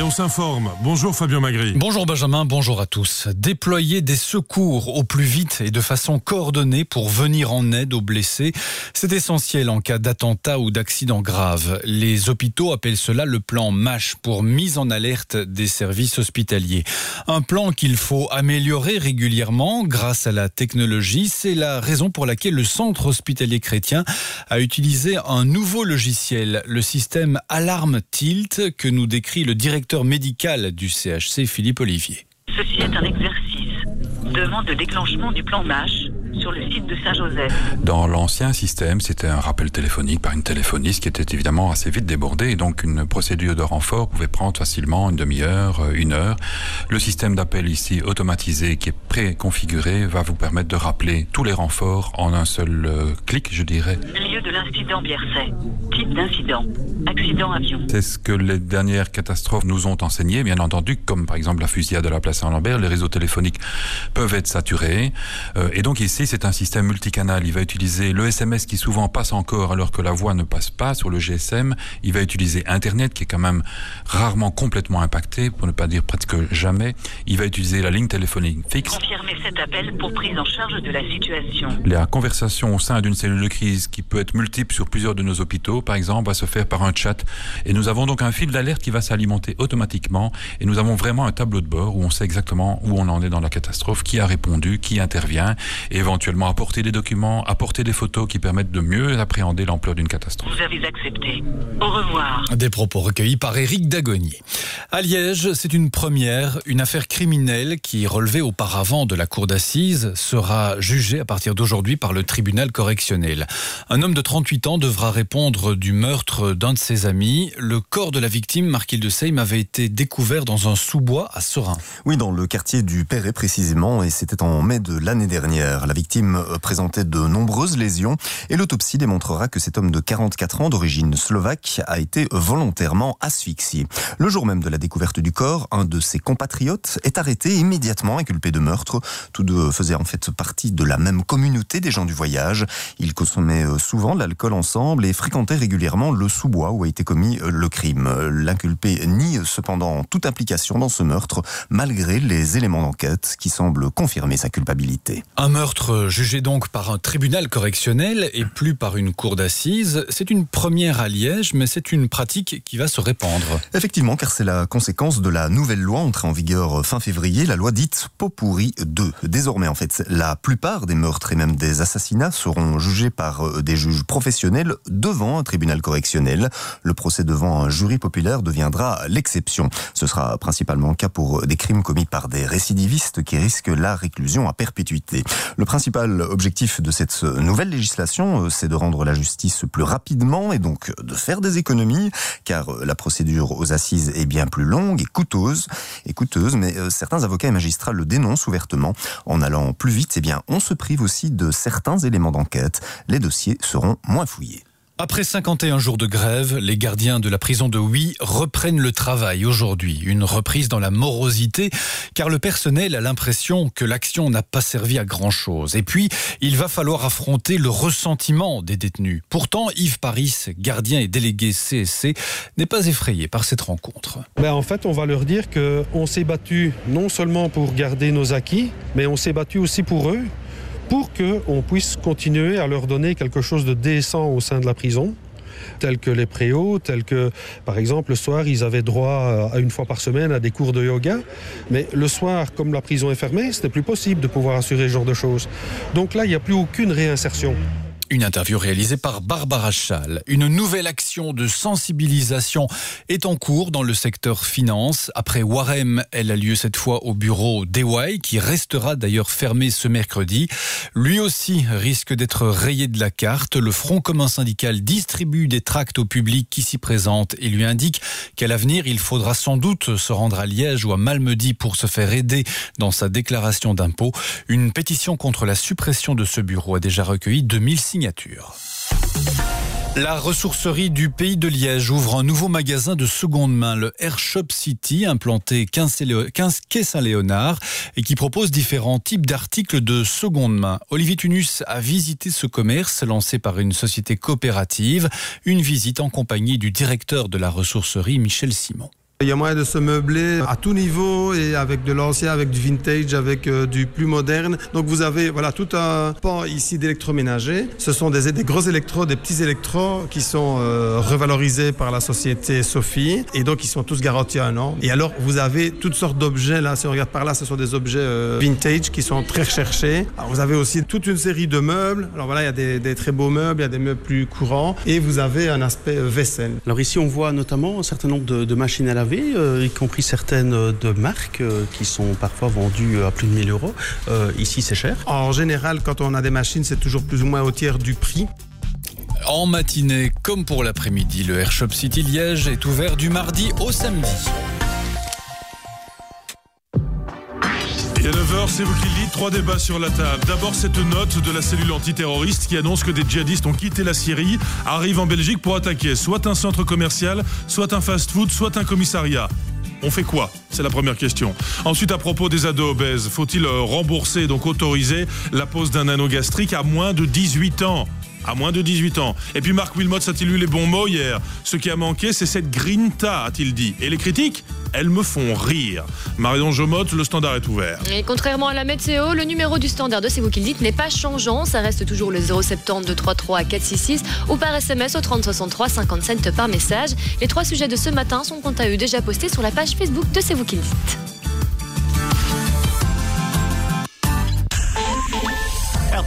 Et on s'informe. Bonjour Fabien Magri. Bonjour Benjamin, bonjour à tous. Déployer des secours au plus vite et de façon coordonnée pour venir en aide aux blessés, c'est essentiel en cas d'attentat ou d'accident grave. Les hôpitaux appellent cela le plan MASH pour mise en alerte des services hospitaliers. Un plan qu'il faut améliorer régulièrement grâce à la technologie. C'est la raison pour laquelle le centre hospitalier chrétien a utilisé un nouveau logiciel, le système Alarme Tilt que nous décrit le directeur médical du CHC, Philippe Olivier. Ceci est un exercice. Demande de déclenchement du plan MASH sur le site de Saint-Joseph. Dans l'ancien système, c'était un rappel téléphonique par une téléphoniste qui était évidemment assez vite débordée et donc une procédure de renfort pouvait prendre facilement une demi-heure, euh, une heure. Le système d'appel ici automatisé qui est préconfiguré va vous permettre de rappeler tous les renforts en un seul euh, clic, je dirais. Lieu de l'incident Bierset. Type d'incident. Accident avion. C'est ce que les dernières catastrophes nous ont enseigné, bien entendu, comme par exemple la fusillade de la place Saint-Lambert, les réseaux téléphoniques peuvent être saturés. Euh, et donc ici, c'est un système multicanal. Il va utiliser le SMS qui souvent passe encore alors que la voix ne passe pas sur le GSM. Il va utiliser Internet qui est quand même rarement complètement impacté, pour ne pas dire presque jamais. Il va utiliser la ligne téléphonique fixe. Confirmez cet appel pour prise en charge de la situation. La conversation au sein d'une cellule de crise qui peut être multiple sur plusieurs de nos hôpitaux, par exemple, va se faire par un chat. Et nous avons donc un fil d'alerte qui va s'alimenter automatiquement. Et nous avons vraiment un tableau de bord où on sait exactement où on en est dans la catastrophe, qui a répondu, qui intervient, et éventuellement apporter des documents, apporter des photos qui permettent de mieux appréhender l'ampleur d'une catastrophe. Vous avez accepté. Au revoir. Des propos recueillis par Éric Dagonier. À Liège, c'est une première. Une affaire criminelle qui, relevée auparavant de la cour d'assises, sera jugée à partir d'aujourd'hui par le tribunal correctionnel. Un homme de 38 ans devra répondre du meurtre d'un de ses amis. Le corps de la victime, Marquil de Seym, avait été découvert dans un sous-bois à Sorin. Oui, dans le quartier du Perret précisément, et c'était en mai de l'année dernière. La victime présentait de nombreuses lésions et l'autopsie démontrera que cet homme de 44 ans d'origine slovaque a été volontairement asphyxié. Le jour même de la découverte du corps, un de ses compatriotes est arrêté immédiatement inculpé de meurtre. Tous deux faisaient en fait partie de la même communauté des gens du voyage. Ils consommaient souvent l'alcool ensemble et fréquentaient régulièrement le sous-bois où a été commis le crime. L'inculpé nie cependant toute implication dans ce meurtre malgré les éléments d'enquête qui semblent confirmer sa culpabilité. Un meurtre jugé donc par un tribunal correctionnel et plus par une cour d'assises. C'est une première à Liège, mais c'est une pratique qui va se répandre. Effectivement, car c'est la conséquence de la nouvelle loi entrée en vigueur fin février, la loi dite Popouri 2. Désormais, en fait, la plupart des meurtres et même des assassinats seront jugés par euh, des juges professionnels devant un tribunal correctionnel. Le procès devant un jury populaire deviendra l'exception. Ce sera principalement le cas pour des crimes commis par des récidivistes qui risquent la réclusion à perpétuité. Le principal objectif de cette nouvelle législation, c'est de rendre la justice plus rapidement et donc de faire des économies, car la procédure aux assises est bien plus longue et coûteuse, et coûteuse, mais certains avocats et magistrats le dénoncent ouvertement. En allant plus vite, eh bien, on se prive aussi de certains éléments d'enquête. Les dossiers seront moins fouillés. Après 51 jours de grève, les gardiens de la prison de Huy reprennent le travail aujourd'hui. Une reprise dans la morosité, car le personnel a l'impression que l'action n'a pas servi à grand-chose. Et puis, il va falloir affronter le ressentiment des détenus. Pourtant, Yves Paris, gardien et délégué CSC, n'est pas effrayé par cette rencontre. Ben en fait, on va leur dire qu'on s'est battu non seulement pour garder nos acquis, mais on s'est battu aussi pour eux pour qu'on puisse continuer à leur donner quelque chose de décent au sein de la prison tels que les préaux, tels que, par exemple, le soir, ils avaient droit à une fois par semaine à des cours de yoga. Mais le soir, comme la prison est fermée, ce n'est plus possible de pouvoir assurer ce genre de choses. Donc là, il n'y a plus aucune réinsertion. Une interview réalisée par Barbara Schall. Une nouvelle action de sensibilisation est en cours dans le secteur finance. Après Warem, elle a lieu cette fois au bureau d'EY, qui restera d'ailleurs fermé ce mercredi. Lui aussi risque d'être rayé de la carte. Le Front commun syndical distribue des tracts au public qui s'y présente et lui indique qu'à l'avenir, il faudra sans doute se rendre à Liège ou à Malmedy pour se faire aider dans sa déclaration d'impôt. Une pétition contre la suppression de ce bureau a déjà recueilli 2000 la ressourcerie du pays de Liège ouvre un nouveau magasin de seconde main, le Airshop City, implanté 15 quai Saint-Léonard et qui propose différents types d'articles de seconde main. Olivier Tunus a visité ce commerce lancé par une société coopérative, une visite en compagnie du directeur de la ressourcerie, Michel Simon. Il y a moyen de se meubler à tout niveau et avec de l'ancien, avec du vintage, avec euh, du plus moderne. Donc vous avez voilà tout un pan ici d'électroménager. Ce sont des, gros électros, des petits électros qui sont euh, revalorisés par la société Sophie et donc ils sont tous garantis à un an. Et alors vous avez toutes sortes d'objets là. Si on regarde par là, ce sont des objets euh, vintage qui sont très recherchés. Vous avez aussi toute une série de meubles. Alors voilà, il y a des, très beaux meubles, il y a des meubles plus courants et vous avez un aspect vaisselle. Alors ici on voit notamment un certain nombre de machines à laver euh, y compris certaines de marques euh, qui sont parfois vendues à plus de 1000 euros. Euh, ici, c'est cher. En général, quand on a des machines, c'est toujours plus ou moins au tiers du prix. En matinée, comme pour l'après-midi, le Airshop City Liège est ouvert du mardi au samedi. Et à 9h, c'est vous qui le dites, trois débats sur la table. D'abord, cette note de la cellule antiterroriste qui annonce que des djihadistes ont quitté la Syrie, arrivent en Belgique pour attaquer soit un centre commercial, soit un fast-food, soit un commissariat. On fait quoi? C'est la première question. Ensuite, à propos des ados obèses, faut-il rembourser, donc autoriser, la pose d'un anneau gastrique à moins de 18 ans? À moins de 18 ans. Et puis Marc Wilmot a-t-il eu les bons mots hier? Ce qui a manqué, c'est cette grinta, a-t-il dit. Et les critiques elles me font rire. Marion Jomotte, le standard est ouvert. Et contrairement à la météo, le numéro du standard de C'est vous qui le dites n'est pas changeant. Ça reste toujours le 070 233 à 466 ou par SMS au 3063 50 cents par message. Les trois sujets de ce matin sont quant à eux déjà postés sur la page Facebook de C'est vous qui le dites.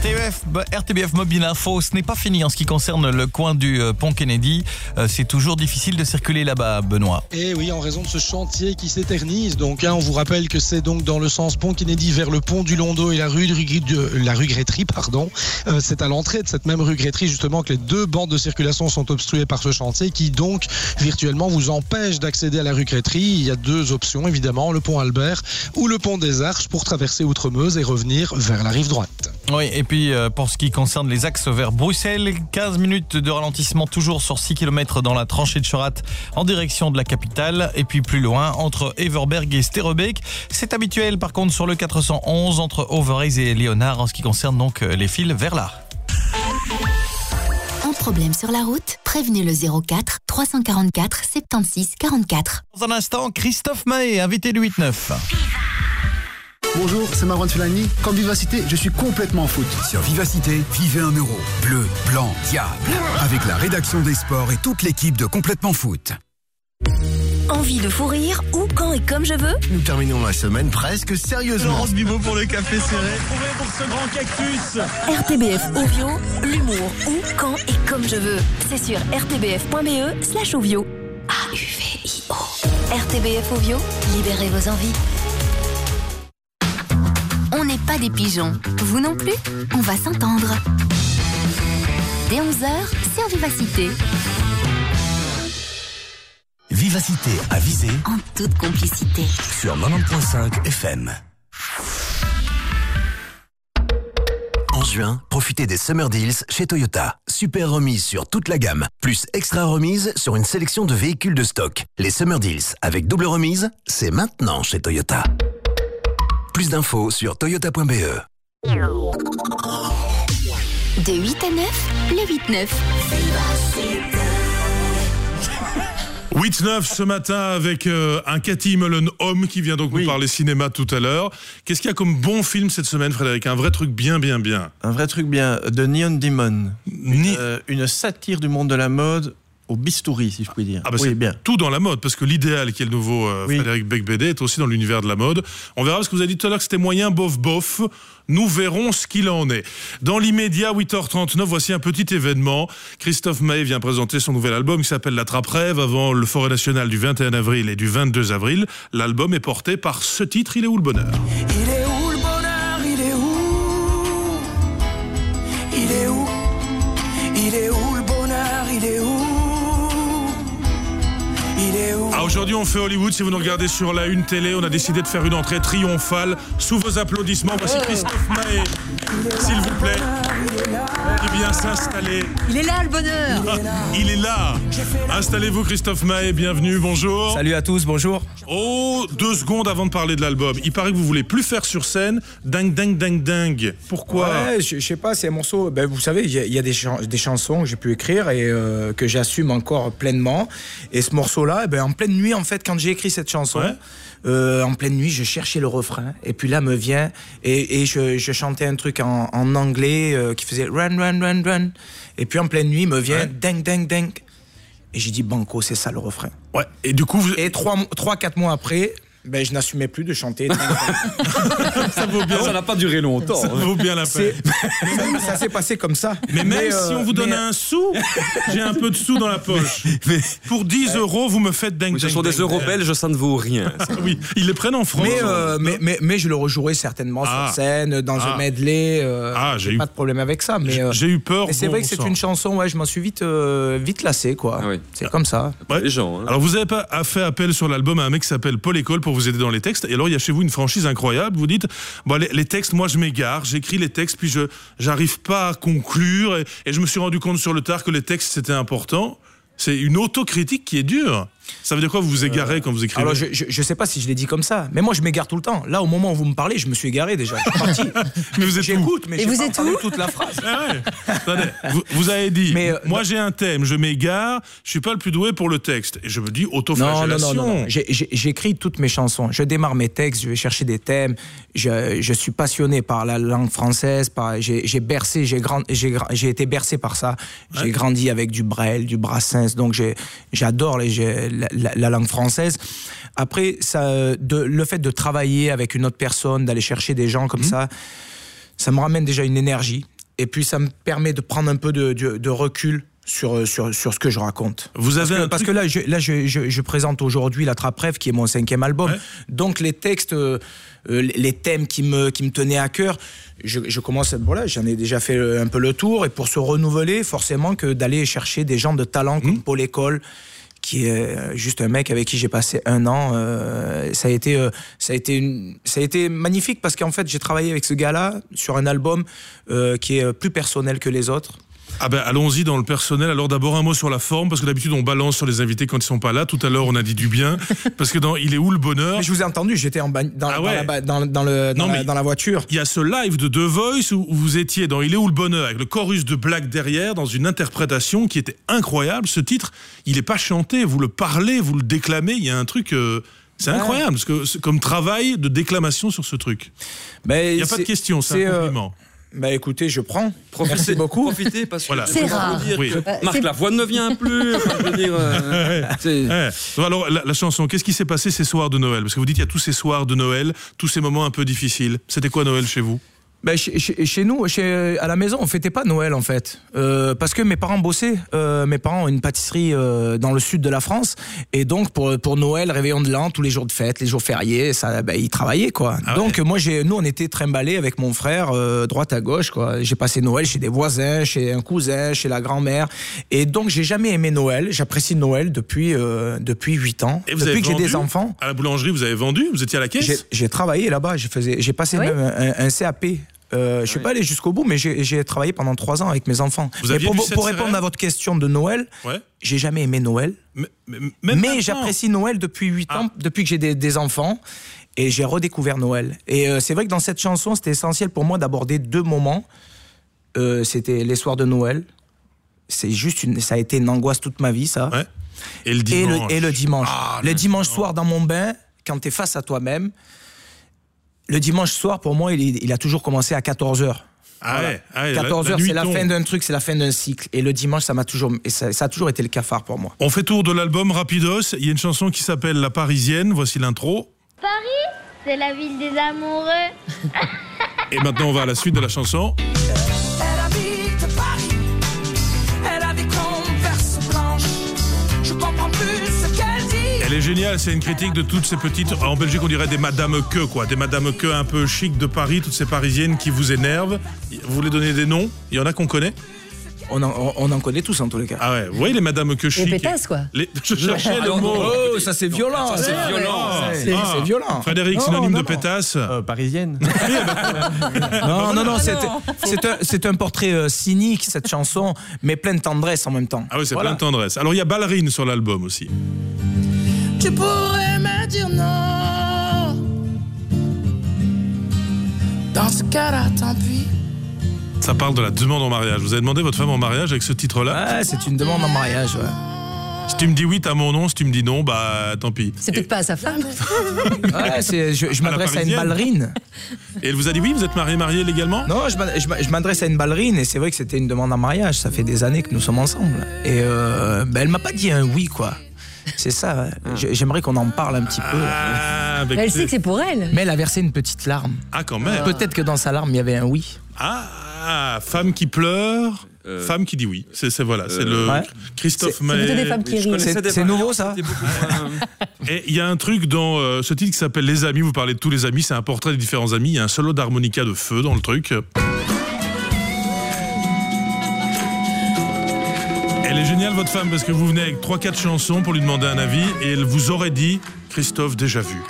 RTBF, RTBF Mobile Info, ce n'est pas fini en ce qui concerne le coin du euh, pont Kennedy. Euh, c'est toujours difficile de circuler là-bas, Benoît. Et eh oui, en raison de ce chantier qui s'éternise. Donc, hein, on vous rappelle que c'est donc dans le sens pont Kennedy vers le pont du Londo et la rue, de, la rue Grétry, pardon. Euh, c'est à l'entrée de cette même rue Grétry, justement, que les deux bandes de circulation sont obstruées par ce chantier qui, donc, virtuellement vous empêche d'accéder à la rue Grétry. Il y a deux options, évidemment, le pont Albert ou le pont des Arches pour traverser Outre-Meuse et revenir vers la rive droite. Oui, et puis euh, pour ce qui concerne les axes vers Bruxelles, 15 minutes de ralentissement toujours sur 6 km dans la tranchée de Chorat en direction de la capitale. Et puis plus loin, entre Everberg et Sterrebeek. C'est habituel par contre sur le 411 entre Overijs et Léonard en ce qui concerne donc euh, les fils vers là. Un problème sur la route? Prévenez le 04 344 76 44. Dans un instant, Christophe Mahé, invité du 8-9. Bonjour, c'est Marwan Felani. Comme Vivacité, je suis complètement foot. Sur Vivacité, vivez un euro. Bleu, blanc, diable. Avec la rédaction des sports et toute l'équipe de Complètement Foot. Envie de fou rire où, quand et comme je veux Nous terminons la semaine presque sérieusement. Laurence Bibot pour le café serré. pour ce grand cactus. RTBF Ovio, l'humour où, quand et comme je veux. C'est sur rtbf.be slash Ovio. A-U-V-I-O. RTBF Ovio, libérez vos envies. On n'est pas des pigeons. Vous non plus On va s'entendre. Dès 11h sur Vivacité. Vivacité à viser En toute complicité. sur 90.5 FM. En juin, profitez des Summer Deals chez Toyota. Super remise sur toute la gamme, plus extra remise sur une sélection de véhicules de stock. Les Summer Deals avec double remise, c'est maintenant chez Toyota. Plus d'infos sur toyota.be. De 8 à 9, le 8-9. 8-9 ce matin avec euh, un Cathy Mullen homme qui vient donc nous parler cinéma tout à l'heure. Qu'est-ce qu'il y a comme bon film cette semaine, Frédéric? Un vrai truc bien, bien, bien. Un vrai truc bien, de Neon Demon. Ni- Euh, une satire du monde de la mode au bistouri, si je puis dire. Ah bah oui, c'est bien. tout dans la mode, parce que l'idéal qui est le nouveau euh, Frédéric Becbédé est aussi dans l'univers de la mode. On verra, parce que vous avez dit tout à l'heure que c'était moyen, bof, bof. Nous verrons ce qu'il en est. Dans l'immédiat, 8h39, voici un petit événement. Christophe Maé vient présenter son nouvel album qui s'appelle La Trappe-Rêve avant le Forêt National du 21 avril et du 22 avril. L'album est porté par ce titre, Il est où le bonheur? Aujourd'hui, on fait Hollywood. Si vous nous regardez sur la une télé, on a décidé de faire une entrée triomphale. Sous vos applaudissements, voici Christophe Maé. S'il vous plaît, il vient s'installer. Il est là le bonheur Il est là. Installez-vous, Christophe Maé. Bienvenue. Bonjour. Salut à tous, bonjour. Oh, deux secondes avant de parler de l'album. Il paraît que vous voulez plus faire sur scène. Dingue, dingue, dingue, dingue. Pourquoi Ouais, je, je sais pas, c'est un morceau. Ben, vous savez, il y, a- il y a des, chan- des chansons que j'ai pu écrire et euh, que j'assume encore pleinement. Et ce morceau-là, eh ben, en pleine nuit, en fait, quand j'ai écrit cette chanson, euh, en pleine nuit, je cherchais le refrain. Et puis là me vient et, et je, je chantais un truc en, en anglais euh, qui faisait run, run, run, run. Et puis en pleine nuit me vient ding, ding, ding. Et j'ai dit banco, c'est ça le refrain. Ouais. Et du coup, et trois, trois, quatre mois après. Ben, je n'assumais plus de chanter. ça vaut bien. Ça n'a pas duré longtemps. Ça vaut bien la peine. Ça s'est passé comme ça. Mais même euh, si on vous donne mais- un sou, j'ai un peu de sous dans la poche. Pour 10 euros, vous me faites dingue. Oui, ce sont des euros belges, ça ne vaut rien. oui, ils les prennent en France. Mais, euh, mais, mais, mais je le rejouerai certainement Ah. sur scène, dans Ah. un medley. euh, Ah, j'ai eu- pas de problème avec ça. Mais euh, J'ai eu peur. c'est bon vrai que c'est une chanson, ouais, je m'en suis vite, euh, vite lassé, quoi. C'est comme ça. Ouais. Les gens. hein. Alors vous avez pas fait appel sur l'album à un mec qui s'appelle Paul École pour vous aider dans les textes. Et alors il y a chez vous une franchise incroyable. Vous dites les, les textes, moi je m'égare, j'écris les textes puis je j'arrive pas à conclure et, et je me suis rendu compte sur le tard que les textes c'était important. C'est une autocritique qui est dure. Ça veut dire quoi Vous vous égarez quand vous écrivez Alors, je, je, je sais pas si je l'ai dit comme ça, mais moi, je m'égare tout le temps. Là, au moment où vous me parlez, je me suis égaré déjà. Je suis parti. mais vous êtes J'écoute, mais Et vous pas êtes entendu où toute la phrase. Ah ouais. Attendez, vous, vous avez dit, moi j'ai un thème, je m'égare, je suis pas le plus doué pour le texte. Et je me dis Non, non, autoflagellation. non, non, non. J'ai- j'ai- J'écris toutes mes chansons. Je démarre mes textes, je vais chercher des thèmes. Je, je suis passionné par la langue française. par- J'ai j'ai bercé, j'ai grand- j'ai j'ai été bercé par ça. J'ai grandi avec du Brel, du Brassens. Donc j'ai- j'adore les- j'ai- la, la- la langue française. Après, ça, de, le fait de travailler avec une autre personne, d'aller chercher des gens comme Mhm. ça, ça me ramène déjà une énergie. Et puis ça me permet de prendre un peu de, de- de recul sur, sur, sur ce que je raconte. Vous parce avez que, parce que là, je, là je, je- je présente aujourd'hui La Trappe Rêve, qui est mon cinquième album. Donc les textes, euh, euh, les- thèmes qui me, qui me tenaient à cœur, je, commence, voilà, j'en ai déjà fait euh, un peu le tour. Et pour se renouveler, forcément que d'aller chercher des gens de talent Mmh. comme Paul École, qui est euh, juste un mec avec qui j'ai passé un an. euh, ça a été, euh, ça a été, ça a été magnifique parce qu'en fait, j'ai travaillé avec ce gars-là sur un album qui est plus personnel que les autres. Ah ben allons-y dans le personnel. Alors d'abord un mot sur la forme parce que d'habitude on balance sur les invités quand ils sont pas là. Tout à l'heure on a dit du bien parce que dans Il est où le bonheur? Mais je vous ai entendu, j'étais en dans, Ah dans la ba- dans, dans le, dans, Non, la, mais- dans la voiture. Il y a ce live de The Voice où vous étiez dans Il est où le bonheur avec le chorus de Black derrière dans une interprétation qui était incroyable. Ce titre, il est pas chanté, vous le parlez, vous le déclamez. Il y a un truc. euh, c'est Ouais. incroyable, parce que comme travail de déclamation sur ce truc. Il n'y a pas de question, c'est un euh, compliment. Bah écoutez, je prends. Profitez, Merci beaucoup. Profitez parce que Voilà. peux vous dire Oui. que Marc, la voix ne vient plus. Enfin, je veux dire, euh, c'est- Alors, la, la chanson, qu'est-ce qui s'est passé ces soirs de Noël? Parce que vous dites, il y a tous ces soirs de Noël, tous ces moments un peu difficiles. C'était quoi Noël chez vous? Ben, chez, chez- chez nous, chez, à la maison, on fêtait pas Noël en fait, Euh, parce que mes parents bossaient. Euh, mes parents ont une pâtisserie euh, dans le sud de la France, et donc pour, pour Noël, réveillon de l'an, tous les jours de fête, les jours fériés, ça, ben, ils travaillaient quoi. donc moi, j'ai, nous, on était trimballés avec mon frère, euh, droite à gauche quoi. J'ai passé Noël chez des voisins, chez un cousin, chez la grand-mère, et donc j'ai jamais aimé Noël. J'apprécie Noël depuis euh, depuis huit ans, Et vous avez depuis que j'ai des enfants. À la boulangerie, vous avez vendu Vous étiez à la caisse? J'ai travaillé là-bas, j'ai passé Ah oui même un, un CAP. Euh, je suis pas allé jusqu'au bout, mais j'ai travaillé pendant trois ans avec mes enfants. Vous Mais aviez pour, répondre à votre question de Noël, Ouais. j'ai jamais aimé Noël. Mais, j'apprécie Noël depuis 8 Ah. ans, depuis que j'ai des, des enfants. Et j'ai redécouvert Noël. Et euh, c'est vrai que dans cette chanson, c'était essentiel pour moi d'aborder deux moments. Euh, c'était les soirs de Noël. C'est juste une, ça a été une angoisse toute ma vie, ça. Et le Et le, dimanche. et le dimanche. Ah, le dimanche soir dans mon bain, quand tu es face à toi-même, le dimanche soir, pour moi, il, a toujours commencé à 14h. Ah ouais, ah ouais, la- 14h, la nuit c'est la fin d'un truc, c'est la fin d'un cycle. Et le dimanche, ça m'a toujours, et ça, ça a toujours été le cafard pour moi. On fait tour de l'album Rapidos. Il y a une chanson qui s'appelle La Parisienne. Voici l'intro. Paris, c'est la ville des amoureux. Et maintenant, on va à la suite de la chanson. est géniale, c'est une critique de toutes ces petites. En Belgique, on dirait des Madame Que, quoi. Des Madame Que un peu chic de Paris, toutes ces parisiennes qui vous énervent. Vous voulez donner des noms? Il y en a qu'on connaît? On en, on- on en connaît tous en tous les cas. Ah ouais, vous voyez les Madame Que chic pétasses, quoi. Les- Je cherchais le Oh, mot. oh, ça, c'est violent, Ça, c'est violent. C'est- Ah. c'est violent. Frédéric, Non, synonyme non, de pétasse Parisienne. Non, non, non, c'est un, portrait euh, cynique, cette chanson, mais plein de tendresse en même temps. Ah oui, c'est Voilà. plein de tendresse. Alors, il y a Ballerine sur l'album aussi. Tu pourrais me dire non. Dans ce cas-là, tant pis. Ça parle de la demande en mariage. Vous avez demandé votre femme en mariage avec ce titre-là Ouais, c'est une demande en mariage, ouais. Si tu me dis oui, t'as mon nom. Si tu me dis non, bah tant pis. C'est peut-être pas à sa femme. Ouais, c'est- je, m'adresse à une ballerine. Et elle vous a dit oui, vous êtes marié, marié légalement? Non, je m'a- je m'a- je m'adresse à une ballerine et c'est vrai que c'était une demande en mariage. Ça fait des années que nous sommes ensemble. Et euh, ben, elle m'a pas dit un oui, quoi. C'est ça. ouais. J'ai- J'aimerais qu'on en parle un petit peu. Ah, avec Elle sait que c'est pour elle. Mais elle a versé une petite larme. Ah, quand même. Peut-être que dans sa larme, il y avait un oui. Ah, femme qui pleure, femme qui dit oui. C'est voilà, c'est le Ouais. Christophe Maé. des femmes qui rient. C'est- c'est nouveau, ça Et il y a un truc dans euh, ce titre qui s'appelle Les Amis. Vous parlez de tous les amis, c'est un portrait des différents amis. Il y a un solo d'harmonica de feu dans le truc. Elle est géniale, votre femme, parce que vous venez avec 3-4 chansons pour lui demander un avis et elle vous aurait dit Christophe, déjà vu.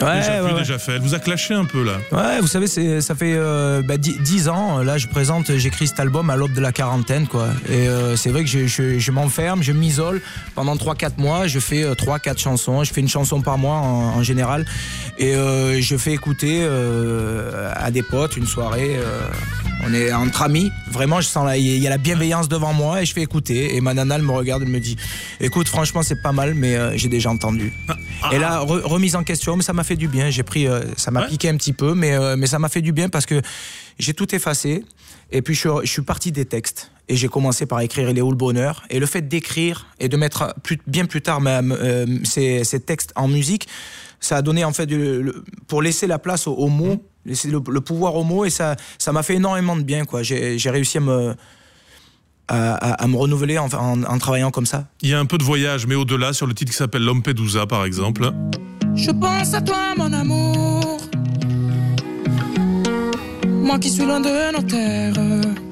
Ouais, déjà ouais, vu, ouais. déjà fait. Elle vous a clashé un peu là. Ouais, vous savez, ça fait euh, bah, dix- dix ans. Là, je présente, j'écris cet album à l'aube de la quarantaine, quoi. Et euh, c'est vrai que je, je- je m'enferme, je m'isole pendant 3-4 mois. Je fais 3-4 chansons. Je fais une chanson par mois en, en général. Et euh, je fais écouter euh, à des potes une soirée. euh, on est entre amis. Vraiment, je sens là, il y a la bienveillance devant moi et je fais écouter. Et ma nana, elle me regarde, elle me dit Écoute, franchement, c'est pas mal, mais euh, j'ai déjà entendu. Et là, re- remise en question, mais ça m'a fait du bien. J'ai pris, euh, ça m'a piqué un petit peu, mais, euh, mais ça m'a fait du bien parce que j'ai tout effacé. Et puis, je, suis- je suis parti des textes. Et j'ai commencé par écrire est où le bonheur Et le fait d'écrire et de mettre plus, bien plus tard ma- euh, ces, ces textes en musique, ça a donné en fait, le- pour laisser la place aux, aux mots, laisser le, le pouvoir aux mots, et ça ça m'a fait énormément de bien. quoi. J'ai réussi à me, à, à- à me renouveler en, en- en travaillant comme ça. Il y a un peu de voyage, mais au-delà, sur le titre qui s'appelle Lampedusa, par exemple. Je pense à toi, mon amour. Moi qui suis loin de nos terres.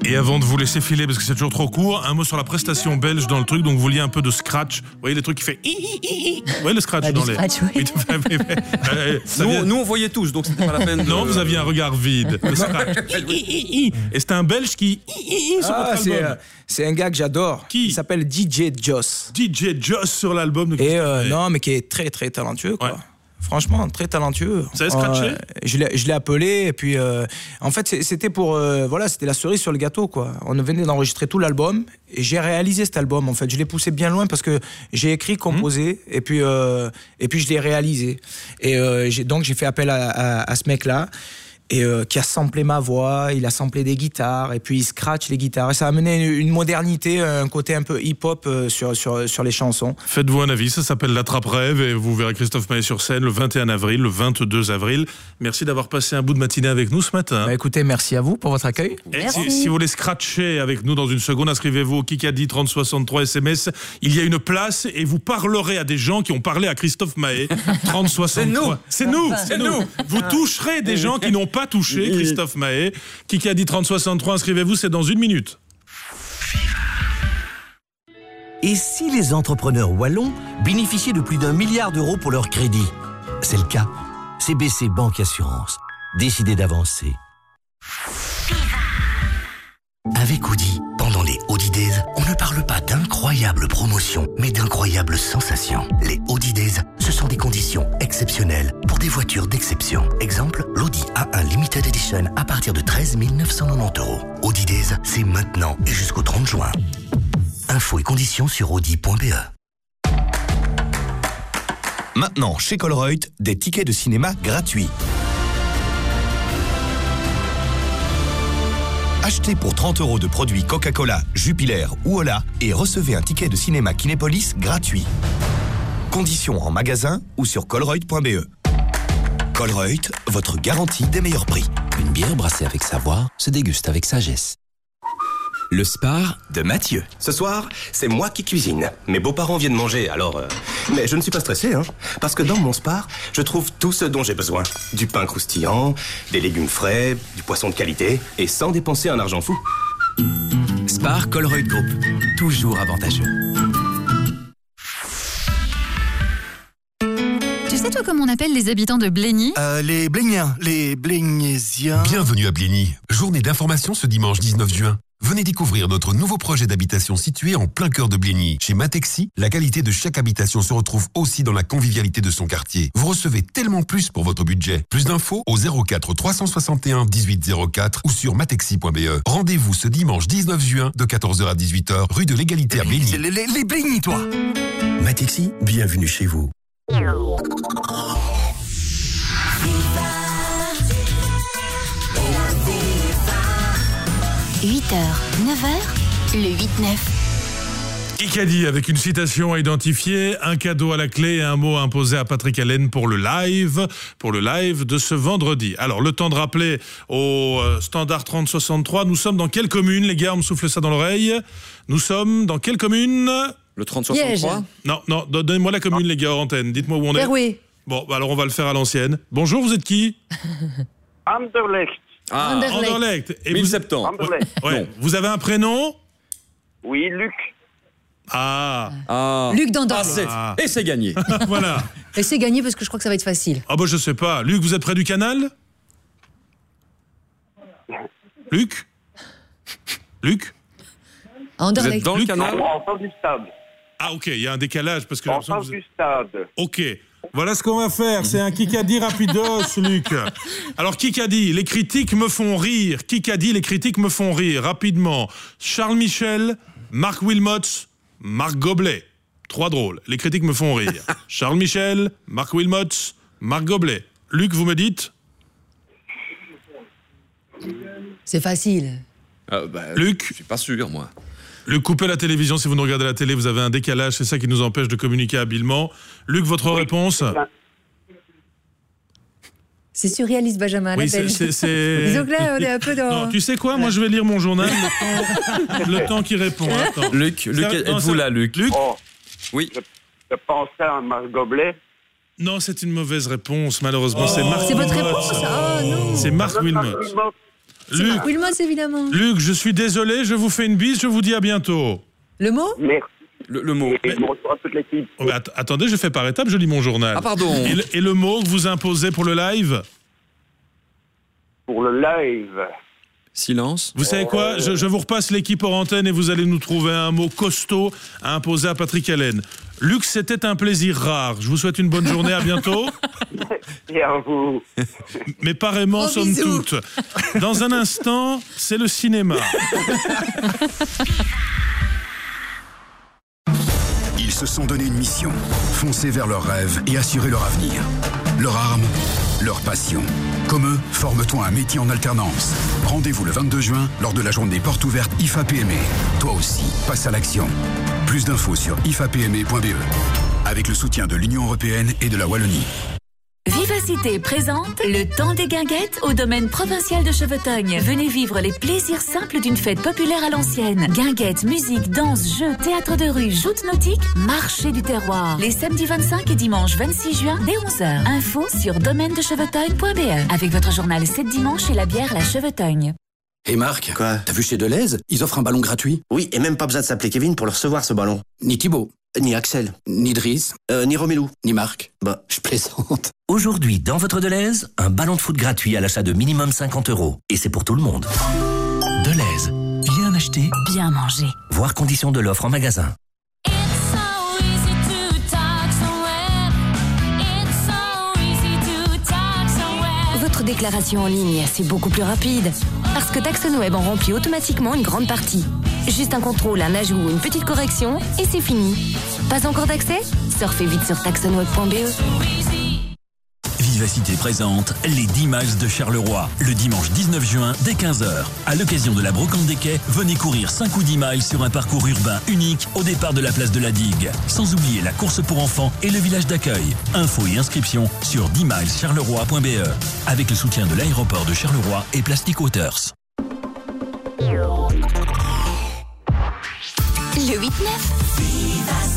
Et avant de vous laisser filer, parce que c'est toujours trop court, un mot sur la prestation belge dans le truc. Donc, vous vouliez un peu de scratch. Vous voyez les trucs qui fait. hi, hi, hi, hi. Vous voyez le scratch Ah, du dans les. scratch, oui. Euh, Nous, nous, on voyait tous, donc c'était pas la peine. de- Non, vous aviez un regard vide. Le scratch. Hi, hi, hi, hi. Et c'était un belge qui. hi, hi, hi sur Ah, c'est, euh, c'est un gars que j'adore. Qui Il s'appelle DJ Joss. DJ Joss sur l'album de Et euh, non, mais qui est très très talentueux, quoi. Franchement, très talentueux. Vous avez scratché Euh, Je l'ai appelé et puis euh, en fait c'était pour euh, voilà c'était la cerise sur le gâteau quoi. On venait d'enregistrer tout l'album et j'ai réalisé cet album en fait. Je l'ai poussé bien loin parce que j'ai écrit, composé et puis et puis je l'ai réalisé. Et donc j'ai fait appel à, à- à ce mec là. Et euh, qui a samplé ma voix, il a samplé des guitares et puis il scratch les guitares. Et ça a amené une, une modernité, un côté un peu hip-hop euh, sur, sur, sur les chansons. Faites-vous un avis, ça s'appelle L'Attrape-Rêve et vous verrez Christophe Maé sur scène le 21 avril, le 22 avril. Merci d'avoir passé un bout de matinée avec nous ce matin. Bah, écoutez, merci à vous pour votre accueil. Et si, si vous voulez scratcher avec nous dans une seconde, inscrivez-vous au Kikadi 3063 SMS. Il y a une place et vous parlerez à des gens qui ont parlé à Christophe Maé 3063. C'est nous, c'est nous. Vous toucherez des gens qui n'ont pas touché Christophe Maé. Kikadi 3063, inscrivez-vous, c'est dans une minute. Et si les entrepreneurs wallons bénéficiaient de plus d'un milliard d'euros pour leur crédit? C'est le cas. CBC Banque Assurance. Décidez d'avancer. Avec Audi, pendant les Audi Days, on ne parle pas d'incroyables promotions, mais d'incroyables sensations. Les Audi Days, ce sont des conditions exceptionnelles pour des voitures d'exception. Exemple, l'Audi A1 Limited Edition à partir de 13 990 euros. Audi Days, c'est maintenant et jusqu'au 30 juin. Infos et conditions sur audi.be. Maintenant, chez Colruyt, des tickets de cinéma gratuits. Achetez pour 30 euros de produits Coca-Cola, Jupiler ou Ola et recevez un ticket de cinéma Kinépolis gratuit. Conditions en magasin ou sur colruyt.be. Colruyt, votre garantie des meilleurs prix. Une bière brassée avec savoir se déguste avec sagesse. Le Spar de Mathieu. Ce soir, c'est moi qui cuisine. Mes beaux-parents viennent manger, alors... euh, Mais je ne suis pas stressé, hein. Parce que dans mon Spar, je trouve tout ce dont j'ai besoin. Du pain croustillant, des légumes frais, du poisson de qualité, et sans dépenser un argent fou. Spar Colruyt Group. Toujours avantageux. Tu sais, toi, comment on appelle les habitants de Blény Euh, les Bléniens, les Blénésiens. Bienvenue à Blény. Journée d'information ce dimanche 19 juin. Venez découvrir notre nouveau projet d'habitation situé en plein cœur de Blény. Chez Matexi, la qualité de chaque habitation se retrouve aussi dans la convivialité de son quartier. Vous recevez tellement plus pour votre budget. Plus d'infos au 04 361 1804 ou sur matexi.be. Rendez-vous ce dimanche 19 juin de 14h à 18h, rue de l'égalité à Blény. Les, les, les Blénis, toi Matexi, bienvenue chez vous. 8h, 9h, le 8-9. Kikadi avec une citation à identifier, un cadeau à la clé et un mot imposé à Patrick Allen pour le live, pour le live de ce vendredi. Alors, le temps de rappeler au euh, standard 3063, nous sommes dans quelle commune, les gars, on me souffle ça dans l'oreille Nous sommes dans quelle commune? Le 3063 Non, non, don- donnez-moi la commune, les gars, hors antenne. Dites-moi où on est. Perouet. Bon, bah alors on va le faire à l'ancienne. Bonjour, vous êtes qui? Anderlecht. Ah, Anderlecht. Anderlecht. Et 1070. Anderlecht. vous, ouais. vous avez un prénom Oui, Luc. Ah. Ah. Luc d'Anderlecht. Ah, Ah. Et c'est gagné. voilà. Et c'est gagné parce que je crois que ça va être facile. Ah bah je sais pas. Luc, vous êtes près du canal Luc Luc Anderlecht. dans le Luc canal En face du stade. Ah ok, il y a un décalage parce que... En face vous- du stade. Ok. Voilà ce qu'on va faire, c'est un Kikadi rapidos, Luc. Alors Kikadi, les critiques me font rire. Kikadi, les critiques me font rire. Rapidement, Charles Michel, Marc Wilmots, Marc Goblet. Trois drôles. Les critiques me font rire. Charles Michel, Marc Wilmots, Marc Goblet. Luc, vous me dites? C'est facile. Ah, bah, Luc Je suis pas sûr, moi. Luc, coupez la télévision si vous nous regardez la télé, vous avez un décalage, c'est ça qui nous empêche de communiquer habilement. Luc, votre réponse C'est surréaliste, Benjamin. Oui, c'est- que là, on est un peu dans. Non, tu sais quoi Moi, je vais lire mon journal le temps, le temps qu'il répond. Attends. Luc, êtes-vous là, Luc Luc Oh, Oui. je pensais à Marc Goblet. Non, c'est une mauvaise réponse, malheureusement. Oh. C'est Marc C'est votre réponse Oh non C'est Marc Wilmot. C'est Luc, évidemment. Luc, je suis désolé, je vous fais une bise, je vous dis à bientôt. Le mot? Merci. Le, le mot. Et bonsoir à toute l'équipe. Oh, att- attendez, je fais par étapes, je lis mon journal. Ah, pardon. Et le, et le mot que vous imposez pour le live? Pour le live. Silence. Vous savez quoi je, je vous repasse l'équipe hors antenne et vous allez nous trouver un mot costaud à imposer à Patrick Allen. Luc, c'était un plaisir rare. Je vous souhaite une bonne journée, à bientôt. Et à vous. Mais pareillement, Gros somme bisous. toute. Dans un instant, c'est le cinéma. Ils se sont donné une mission, foncer vers leurs rêves et assurer leur avenir. Leur arme, leur passion. Comme eux, forme-toi un métier en alternance. Rendez-vous le 22 juin lors de la journée porte ouverte IFA PME. Toi aussi, passe à l'action. Plus d'infos sur ifapme.be. Avec le soutien de l'Union européenne et de la Wallonie. Vivacité présente le temps des guinguettes au domaine provincial de Chevetogne. Venez vivre les plaisirs simples d'une fête populaire à l'ancienne. Guinguettes, musique, danse, jeux, théâtre de rue, joutes nautiques, marché du terroir. Les samedis 25 et dimanche 26 juin dès 11h. Info sur domaine-de-chevetogne.be avec votre journal 7 dimanche et la bière La Chevetogne. Et Marc Quoi? T'as vu chez Deleuze? Ils offrent un ballon gratuit Oui, et même pas besoin de s'appeler Kevin pour le recevoir ce ballon. Ni Thibaut. Ni Axel. Ni Driss. Euh, ni Romilou. Ni Marc. Bah, Je plaisante. Aujourd'hui, dans votre Deleuze, un ballon de foot gratuit à l'achat de minimum 50 euros. Et c'est pour tout le monde. Deleuze, bien acheté, Bien manger. voir conditions de l'offre en magasin. Déclaration en ligne, c'est beaucoup plus rapide. Parce que TaxonWeb en remplit automatiquement une grande partie. Juste un contrôle, un ajout ou une petite correction, et c'est fini. Pas encore d'accès? Surfez vite sur taxonweb.be. Vivacité présente les 10 miles de Charleroi, le dimanche 19 juin dès 15h. À l'occasion de la brocante des quais, venez courir 5 ou 10 miles sur un parcours urbain unique au départ de la place de la Digue. Sans oublier la course pour enfants et le village d'accueil. Infos et inscriptions sur 10 milescharleroi.be avec le soutien de l'aéroport de Charleroi et Plastic Waters. Le 8-9.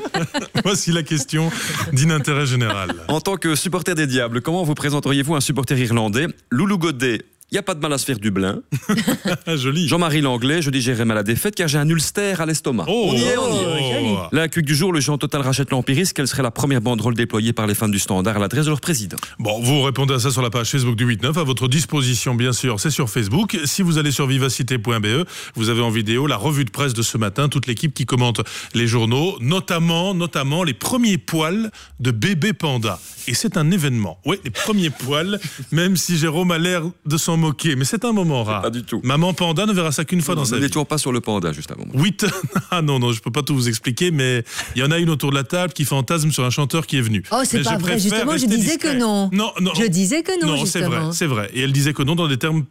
Voici la question d'inintérêt général. En tant que supporter des Diables, comment vous présenteriez-vous un supporter irlandais Loulou Godet, il n'y a pas de mal à se faire du blin. Joli. Jean-Marie Langlais, je digérerai mal la défaite car j'ai un ulster à l'estomac. Oh, on y est, on y est. Joli. La cuic du jour, le géant total rachète l'Empiris. Quelle serait la première banderole déployée par les fans du Standard à l'adresse de leur président? Bon, vous répondez à ça sur la page Facebook du 8-9, à votre disposition, bien sûr, c'est sur Facebook. Si vous allez sur vivacité.be, vous avez en vidéo la revue de presse de ce matin, toute l'équipe qui commente les journaux, notamment, notamment les premiers poils de bébé panda. Et c'est un événement. Oui, les premiers poils, même si Jérôme a l'air de s'en moquer, mais c'est un moment rare. Pas du tout. Maman panda ne verra ça qu'une fois dans sa vie. n'étions pas sur le panda juste avant. 8 Ah non, non, je peux pas tout vous expliquer, mais il y en a une autour de la table qui fantasme sur un chanteur qui est venu. Oh, c'est pas vrai. Justement, je disais discret. que non. Non, non. Je disais que non, Non, c'est vrai, c'est vrai. Et elle disait que non dans des termes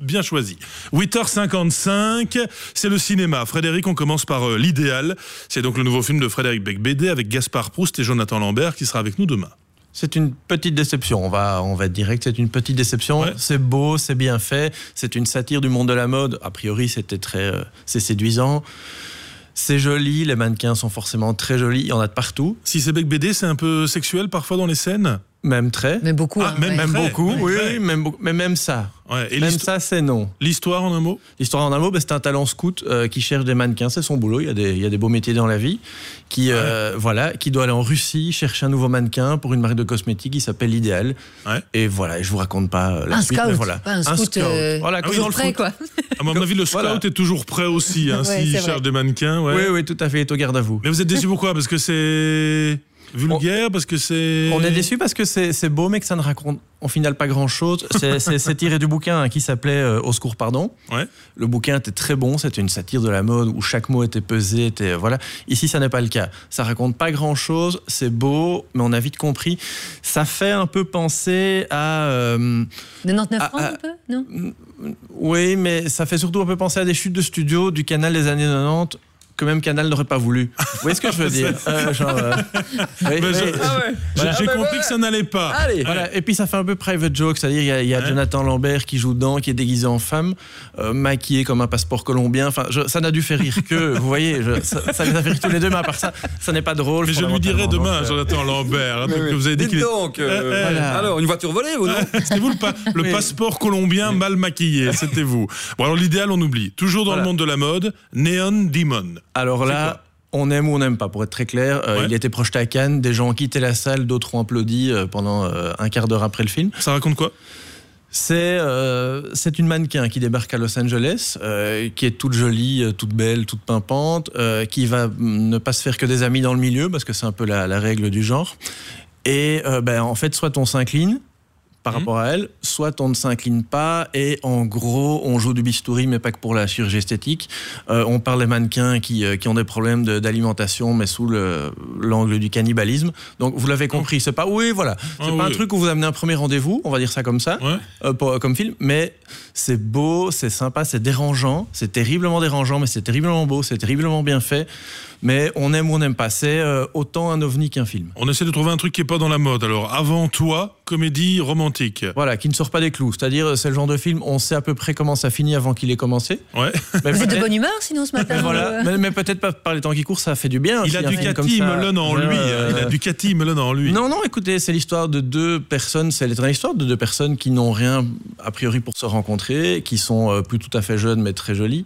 bien choisis. 8h55, c'est le cinéma. Frédéric, on commence par euh, L'idéal. C'est donc le nouveau film de Frédéric Becbédé avec Gaspard Proust et Jonathan Lambert qui sera avec nous demain. C'est une petite déception, on va, on va être direct, c'est une petite déception. C'est beau, c'est bien fait, c'est une satire du monde de la mode. A priori, c'était très, euh, c'est séduisant. C'est joli, les mannequins sont forcément très jolis, il y en a de partout. Si c'est Becbédé, c'est un peu sexuel parfois dans les scènes? Même très. Mais beaucoup. Ah, hein, même- ouais. Même très, beaucoup, même oui, très. même, beaucoup- mais même ça. Ouais, et même ça, c'est non. L'histoire en un mot? L'histoire en un mot, ben, c'est un talent scout euh, qui cherche des mannequins, c'est son boulot. Il y a des, il y a des beaux métiers dans la vie. Qui, euh, voilà, qui doit aller en Russie chercher un nouveau mannequin pour une marque de cosmétiques qui s'appelle l'Idéal. Et voilà, je vous raconte pas euh, la Un suite, scout, mais voilà. pas un scout, euh, Voilà, comme toujours dans le prêt, quoi. À mon avis, le scout Voilà. est toujours prêt aussi, hein, Ouais, s'il c'est cherche des mannequins. ouais. Oui, oui, tout à fait, il est au garde à vous. Mais vous êtes déçu pourquoi? Parce que c'est vulgaire Parce que c'est. On est déçu parce que c'est beau, mais que ça ne raconte au final pas grand chose. C'est- tiré du bouquin hein, qui s'appelait euh, Au secours, pardon. Le bouquin était très bon, c'était une satire de la mode où chaque mot était pesé. Était, voilà. Ici, ça n'est pas le cas. Ça raconte pas grand chose, c'est beau, mais on a vite compris. Ça fait un peu penser à. euh, 99 Ah, francs, ah, un peu Non? Oui, mais ça fait surtout un peu penser à des chutes de studio du canal des années 90 que même Canal n'aurait pas voulu. Vous voyez ce que je veux dire? Euh, genre, euh, oui, Mais oui. je- Ah ouais. j'ai Voilà. Ah compris voilà. que ça n'allait pas. Allez. Voilà. Et puis ça fait un peu private joke, c'est-à-dire il y a, il y a Jonathan Lambert qui joue dedans, qui est déguisé en femme, euh, maquillé comme un passeport colombien. Enfin, je- ça n'a dû faire rire que, vous voyez, je- ça, ça les a fait rire tous les deux, mais à part ça, ça n'est pas drôle. Mais je lui dirai demain, Donc, euh, Jonathan Lambert. hein, donc oui. Vous avez dit Dites donc, euh, voilà. Alors, une voiture volée ou non? C'était vous le, pa- le Oui. passeport colombien mal maquillé, c'était vous. Bon alors l'idéal on oublie. Toujours dans Voilà. le monde de la mode, Neon Demon. Alors là, on aime ou on n'aime pas, pour être très clair. Euh, Ouais. Il était projeté à Cannes, des gens ont quitté la salle, d'autres ont applaudi euh, pendant euh, un quart d'heure après le film. Ça raconte quoi? C'est euh, une mannequin qui débarque à Los Angeles, euh, qui est toute jolie, toute belle, toute pimpante, euh, qui va mm, ne pas se faire que des amis dans le milieu, parce que c'est un peu la, la règle du genre. Et ben, en fait, soit on s'incline par rapport à elle, soit on ne s'incline pas et en gros on joue du bistouri mais pas que pour la chirurgie esthétique. Euh, on parle des mannequins qui, euh, qui ont des problèmes de- d'alimentation mais sous le- l'angle du cannibalisme. Donc vous l'avez compris, c'est pas oui voilà, c'est Ah pas un truc où vous amenez un premier rendez-vous, on va dire ça comme ça, euh, pour- comme film, mais c'est beau, c'est sympa, c'est dérangeant, c'est terriblement dérangeant mais c'est terriblement beau, c'est terriblement bien fait. Mais on aime ou on n'aime pas, c'est euh, autant un ovni qu'un film. On essaie de trouver un truc qui est pas dans la mode. Alors, avant toi, comédie romantique. Voilà, qui ne sort pas des clous. C'est-à-dire, euh, c'est le genre de film, on sait à peu près comment ça finit avant qu'il ait commencé. Ouais. Mais Vous êtes de bonne humeur sinon ce matin mais voilà, euh, mais, mais peut-être pas par les temps qui courent, ça fait du bien. Il a du Cathy. Melon en lui. Euh, Il a du Cathy Melon en lui. Non, non, écoutez, c'est l'histoire de deux personnes, c'est l'histoire de deux personnes qui n'ont rien a priori pour se rencontrer, qui sont euh, plus tout à fait jeunes mais très jolies.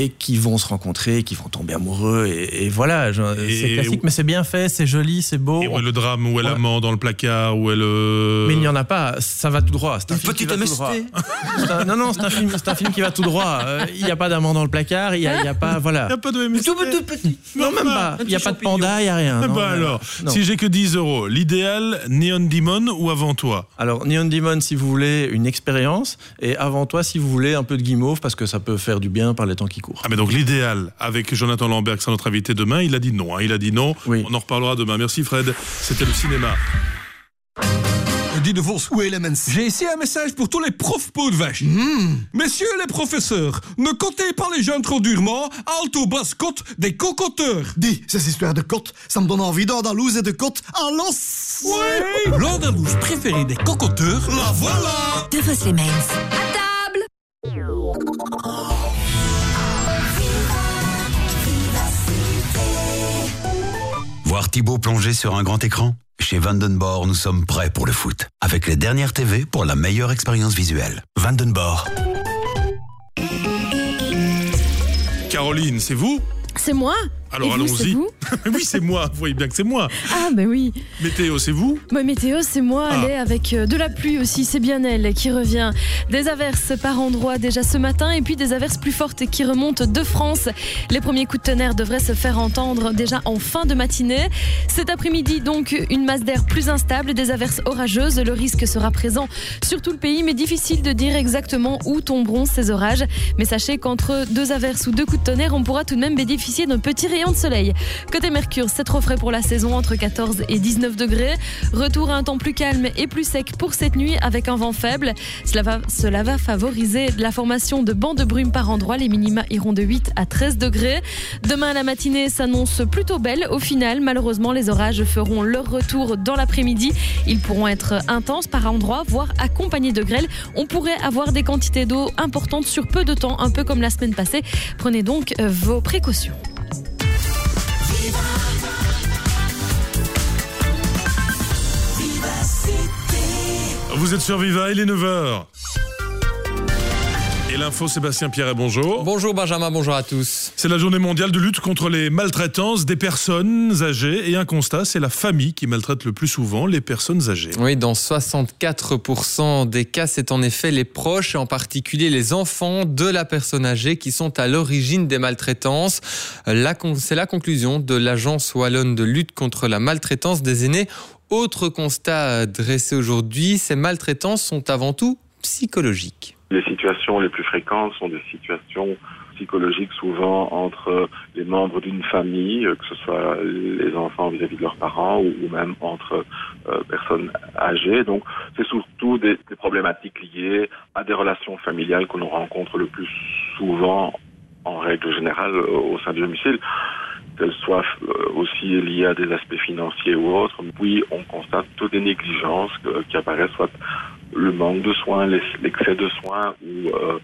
Et qui vont se rencontrer, qui vont tomber amoureux, et, et voilà, c'est classique, mais c'est bien fait, c'est joli, c'est beau. Et où est le drame, où est l'amant dans le placard, où est le. Mais il n'y en a pas, ça va tout droit. C'est un film qui petite va tout droit. MST. C'est un- Non, non, c'est un film, c'est un film qui va tout droit. Euh, Il n'y a pas d'amant dans le placard, il n'y a, il y a pas, voilà. Il n'y a pas de MST. Tout, tout petit. Non, même pas. Il n'y a pas de panda, il n'y a rien. Ah non, bah alors, non. si j'ai que 10 euros, l'idéal, Neon Demon ou avant toi? Alors, Neon Demon, si vous voulez une expérience, et avant toi, si vous voulez un peu de guimauve, parce que ça peut faire du bien par les temps qui courent. Ah mais donc l'idéal, avec Jonathan Lambert, qui sera notre invité demain, il a dit non. hein, il a dit non. On en reparlera demain. Merci Fred. C'était le cinéma. Dis de Vos, où est Elements J'ai ici un message pour tous les profs peau de vache. Messieurs les professeurs, ne comptez pas les jeunes trop durement, alto basse côte des cocoteurs. Dis, ces histoires de côte, ça me donne envie d'Andalouse et de côte à l'os. Ouais. L'Andalouse préférée des cocoteurs, la voilà De Vos les Mains. Voir Thibaut plonger sur un grand écran Chez Vandenborg, nous sommes prêts pour le foot. Avec les dernières TV pour la meilleure expérience visuelle. Vandenborg. Caroline, c'est vous? C'est moi Alors allons-y. oui, c'est moi. Vous voyez bien que c'est moi. Ah, ben oui. Météo, c'est vous Moi, météo, c'est moi, Ah. allez, avec euh, de la pluie aussi, c'est bien elle qui revient. Des averses par endroits déjà ce matin et puis des averses plus fortes qui remontent de France. Les premiers coups de tonnerre devraient se faire entendre déjà en fin de matinée. Cet après-midi, donc, une masse d'air plus instable, des averses orageuses. Le risque sera présent sur tout le pays, mais difficile de dire exactement où tomberont ces orages. Mais sachez qu'entre deux averses ou deux coups de tonnerre, on pourra tout de même bénéficier d'un petit Côté Mercure, c'est trop frais pour la saison, entre 14 et 19 degrés. Retour à un temps plus calme et plus sec pour cette nuit avec un vent faible. Cela va, favoriser la formation de bancs de brume par endroits. Les minima iront de 8 à 13 degrés. Demain, la matinée s'annonce plutôt belle. Au final, malheureusement, les orages feront leur retour dans l'après-midi. Ils pourront être intenses par endroits, voire accompagnés de grêle. On pourrait avoir des quantités d'eau importantes sur peu de temps, un peu comme la semaine passée. Prenez donc euh, vos précautions. Vous êtes sur Viva, il est 9h. Et l'info, Sébastien Pierre, bonjour. Bonjour Benjamin, bonjour à tous. C'est la journée mondiale de lutte contre les maltraitances des personnes âgées. Et un constat, c'est la famille qui maltraite le plus souvent les personnes âgées. Oui, dans 64% des cas, c'est en effet les proches, et en particulier les enfants de la personne âgée qui sont à l'origine des maltraitances. C'est la conclusion de l'Agence wallonne de lutte contre la maltraitance des aînés. Autre constat dressé aujourd'hui, ces maltraitances sont avant tout psychologiques. Les situations les plus fréquentes sont des situations psychologiques souvent entre les membres d'une famille, euh, que ce soit les enfants vis-à-vis de leurs parents ou, même entre euh, personnes âgées. Donc c'est surtout des, des problématiques liées à des relations familiales que l'on rencontre le plus souvent en règle générale au sein du domicile qu'elles soient euh, aussi liées à des aspects financiers ou autres. Oui, on constate toutes des négligences que- qui apparaissent, soit le manque de soins, l'excès de soins ou euh,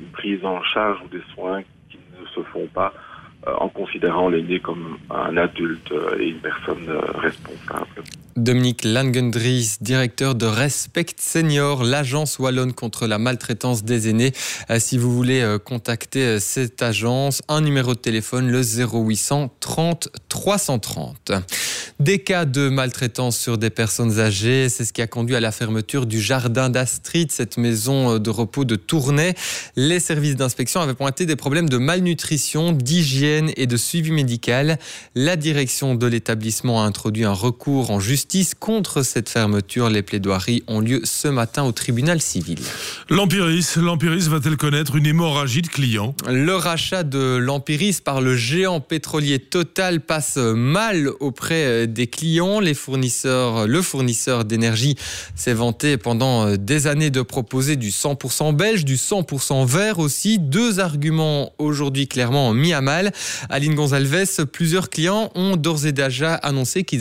une prise en charge ou des soins qui ne se font pas euh, en considérant l'aîné comme un adulte euh, et une personne euh, responsable. Dominique Langendries, directeur de Respect Senior, l'agence wallonne contre la maltraitance des aînés. Euh, Si vous voulez euh, contacter euh, cette agence, un numéro de téléphone, le 0800 30 330. Des cas de maltraitance sur des personnes âgées, c'est ce qui a conduit à la fermeture du jardin d'Astrid, cette maison euh, de repos de Tournai. Les services d'inspection avaient pointé des problèmes de malnutrition, d'hygiène et de suivi médical. La direction de l'établissement a introduit un recours en justice justice contre cette fermeture. Les plaidoiries ont lieu ce matin au tribunal civil. L'Empiris, l'Empiris va-t-elle connaître une hémorragie de clients? Le rachat de l'Empiris par le géant pétrolier Total passe mal auprès des clients. Les fournisseurs, le fournisseur d'énergie s'est vanté pendant des années de proposer du 100% belge, du 100% vert aussi. Deux arguments aujourd'hui clairement mis à mal. Aline Gonzalez, plusieurs clients ont d'ores et déjà annoncé qu'ils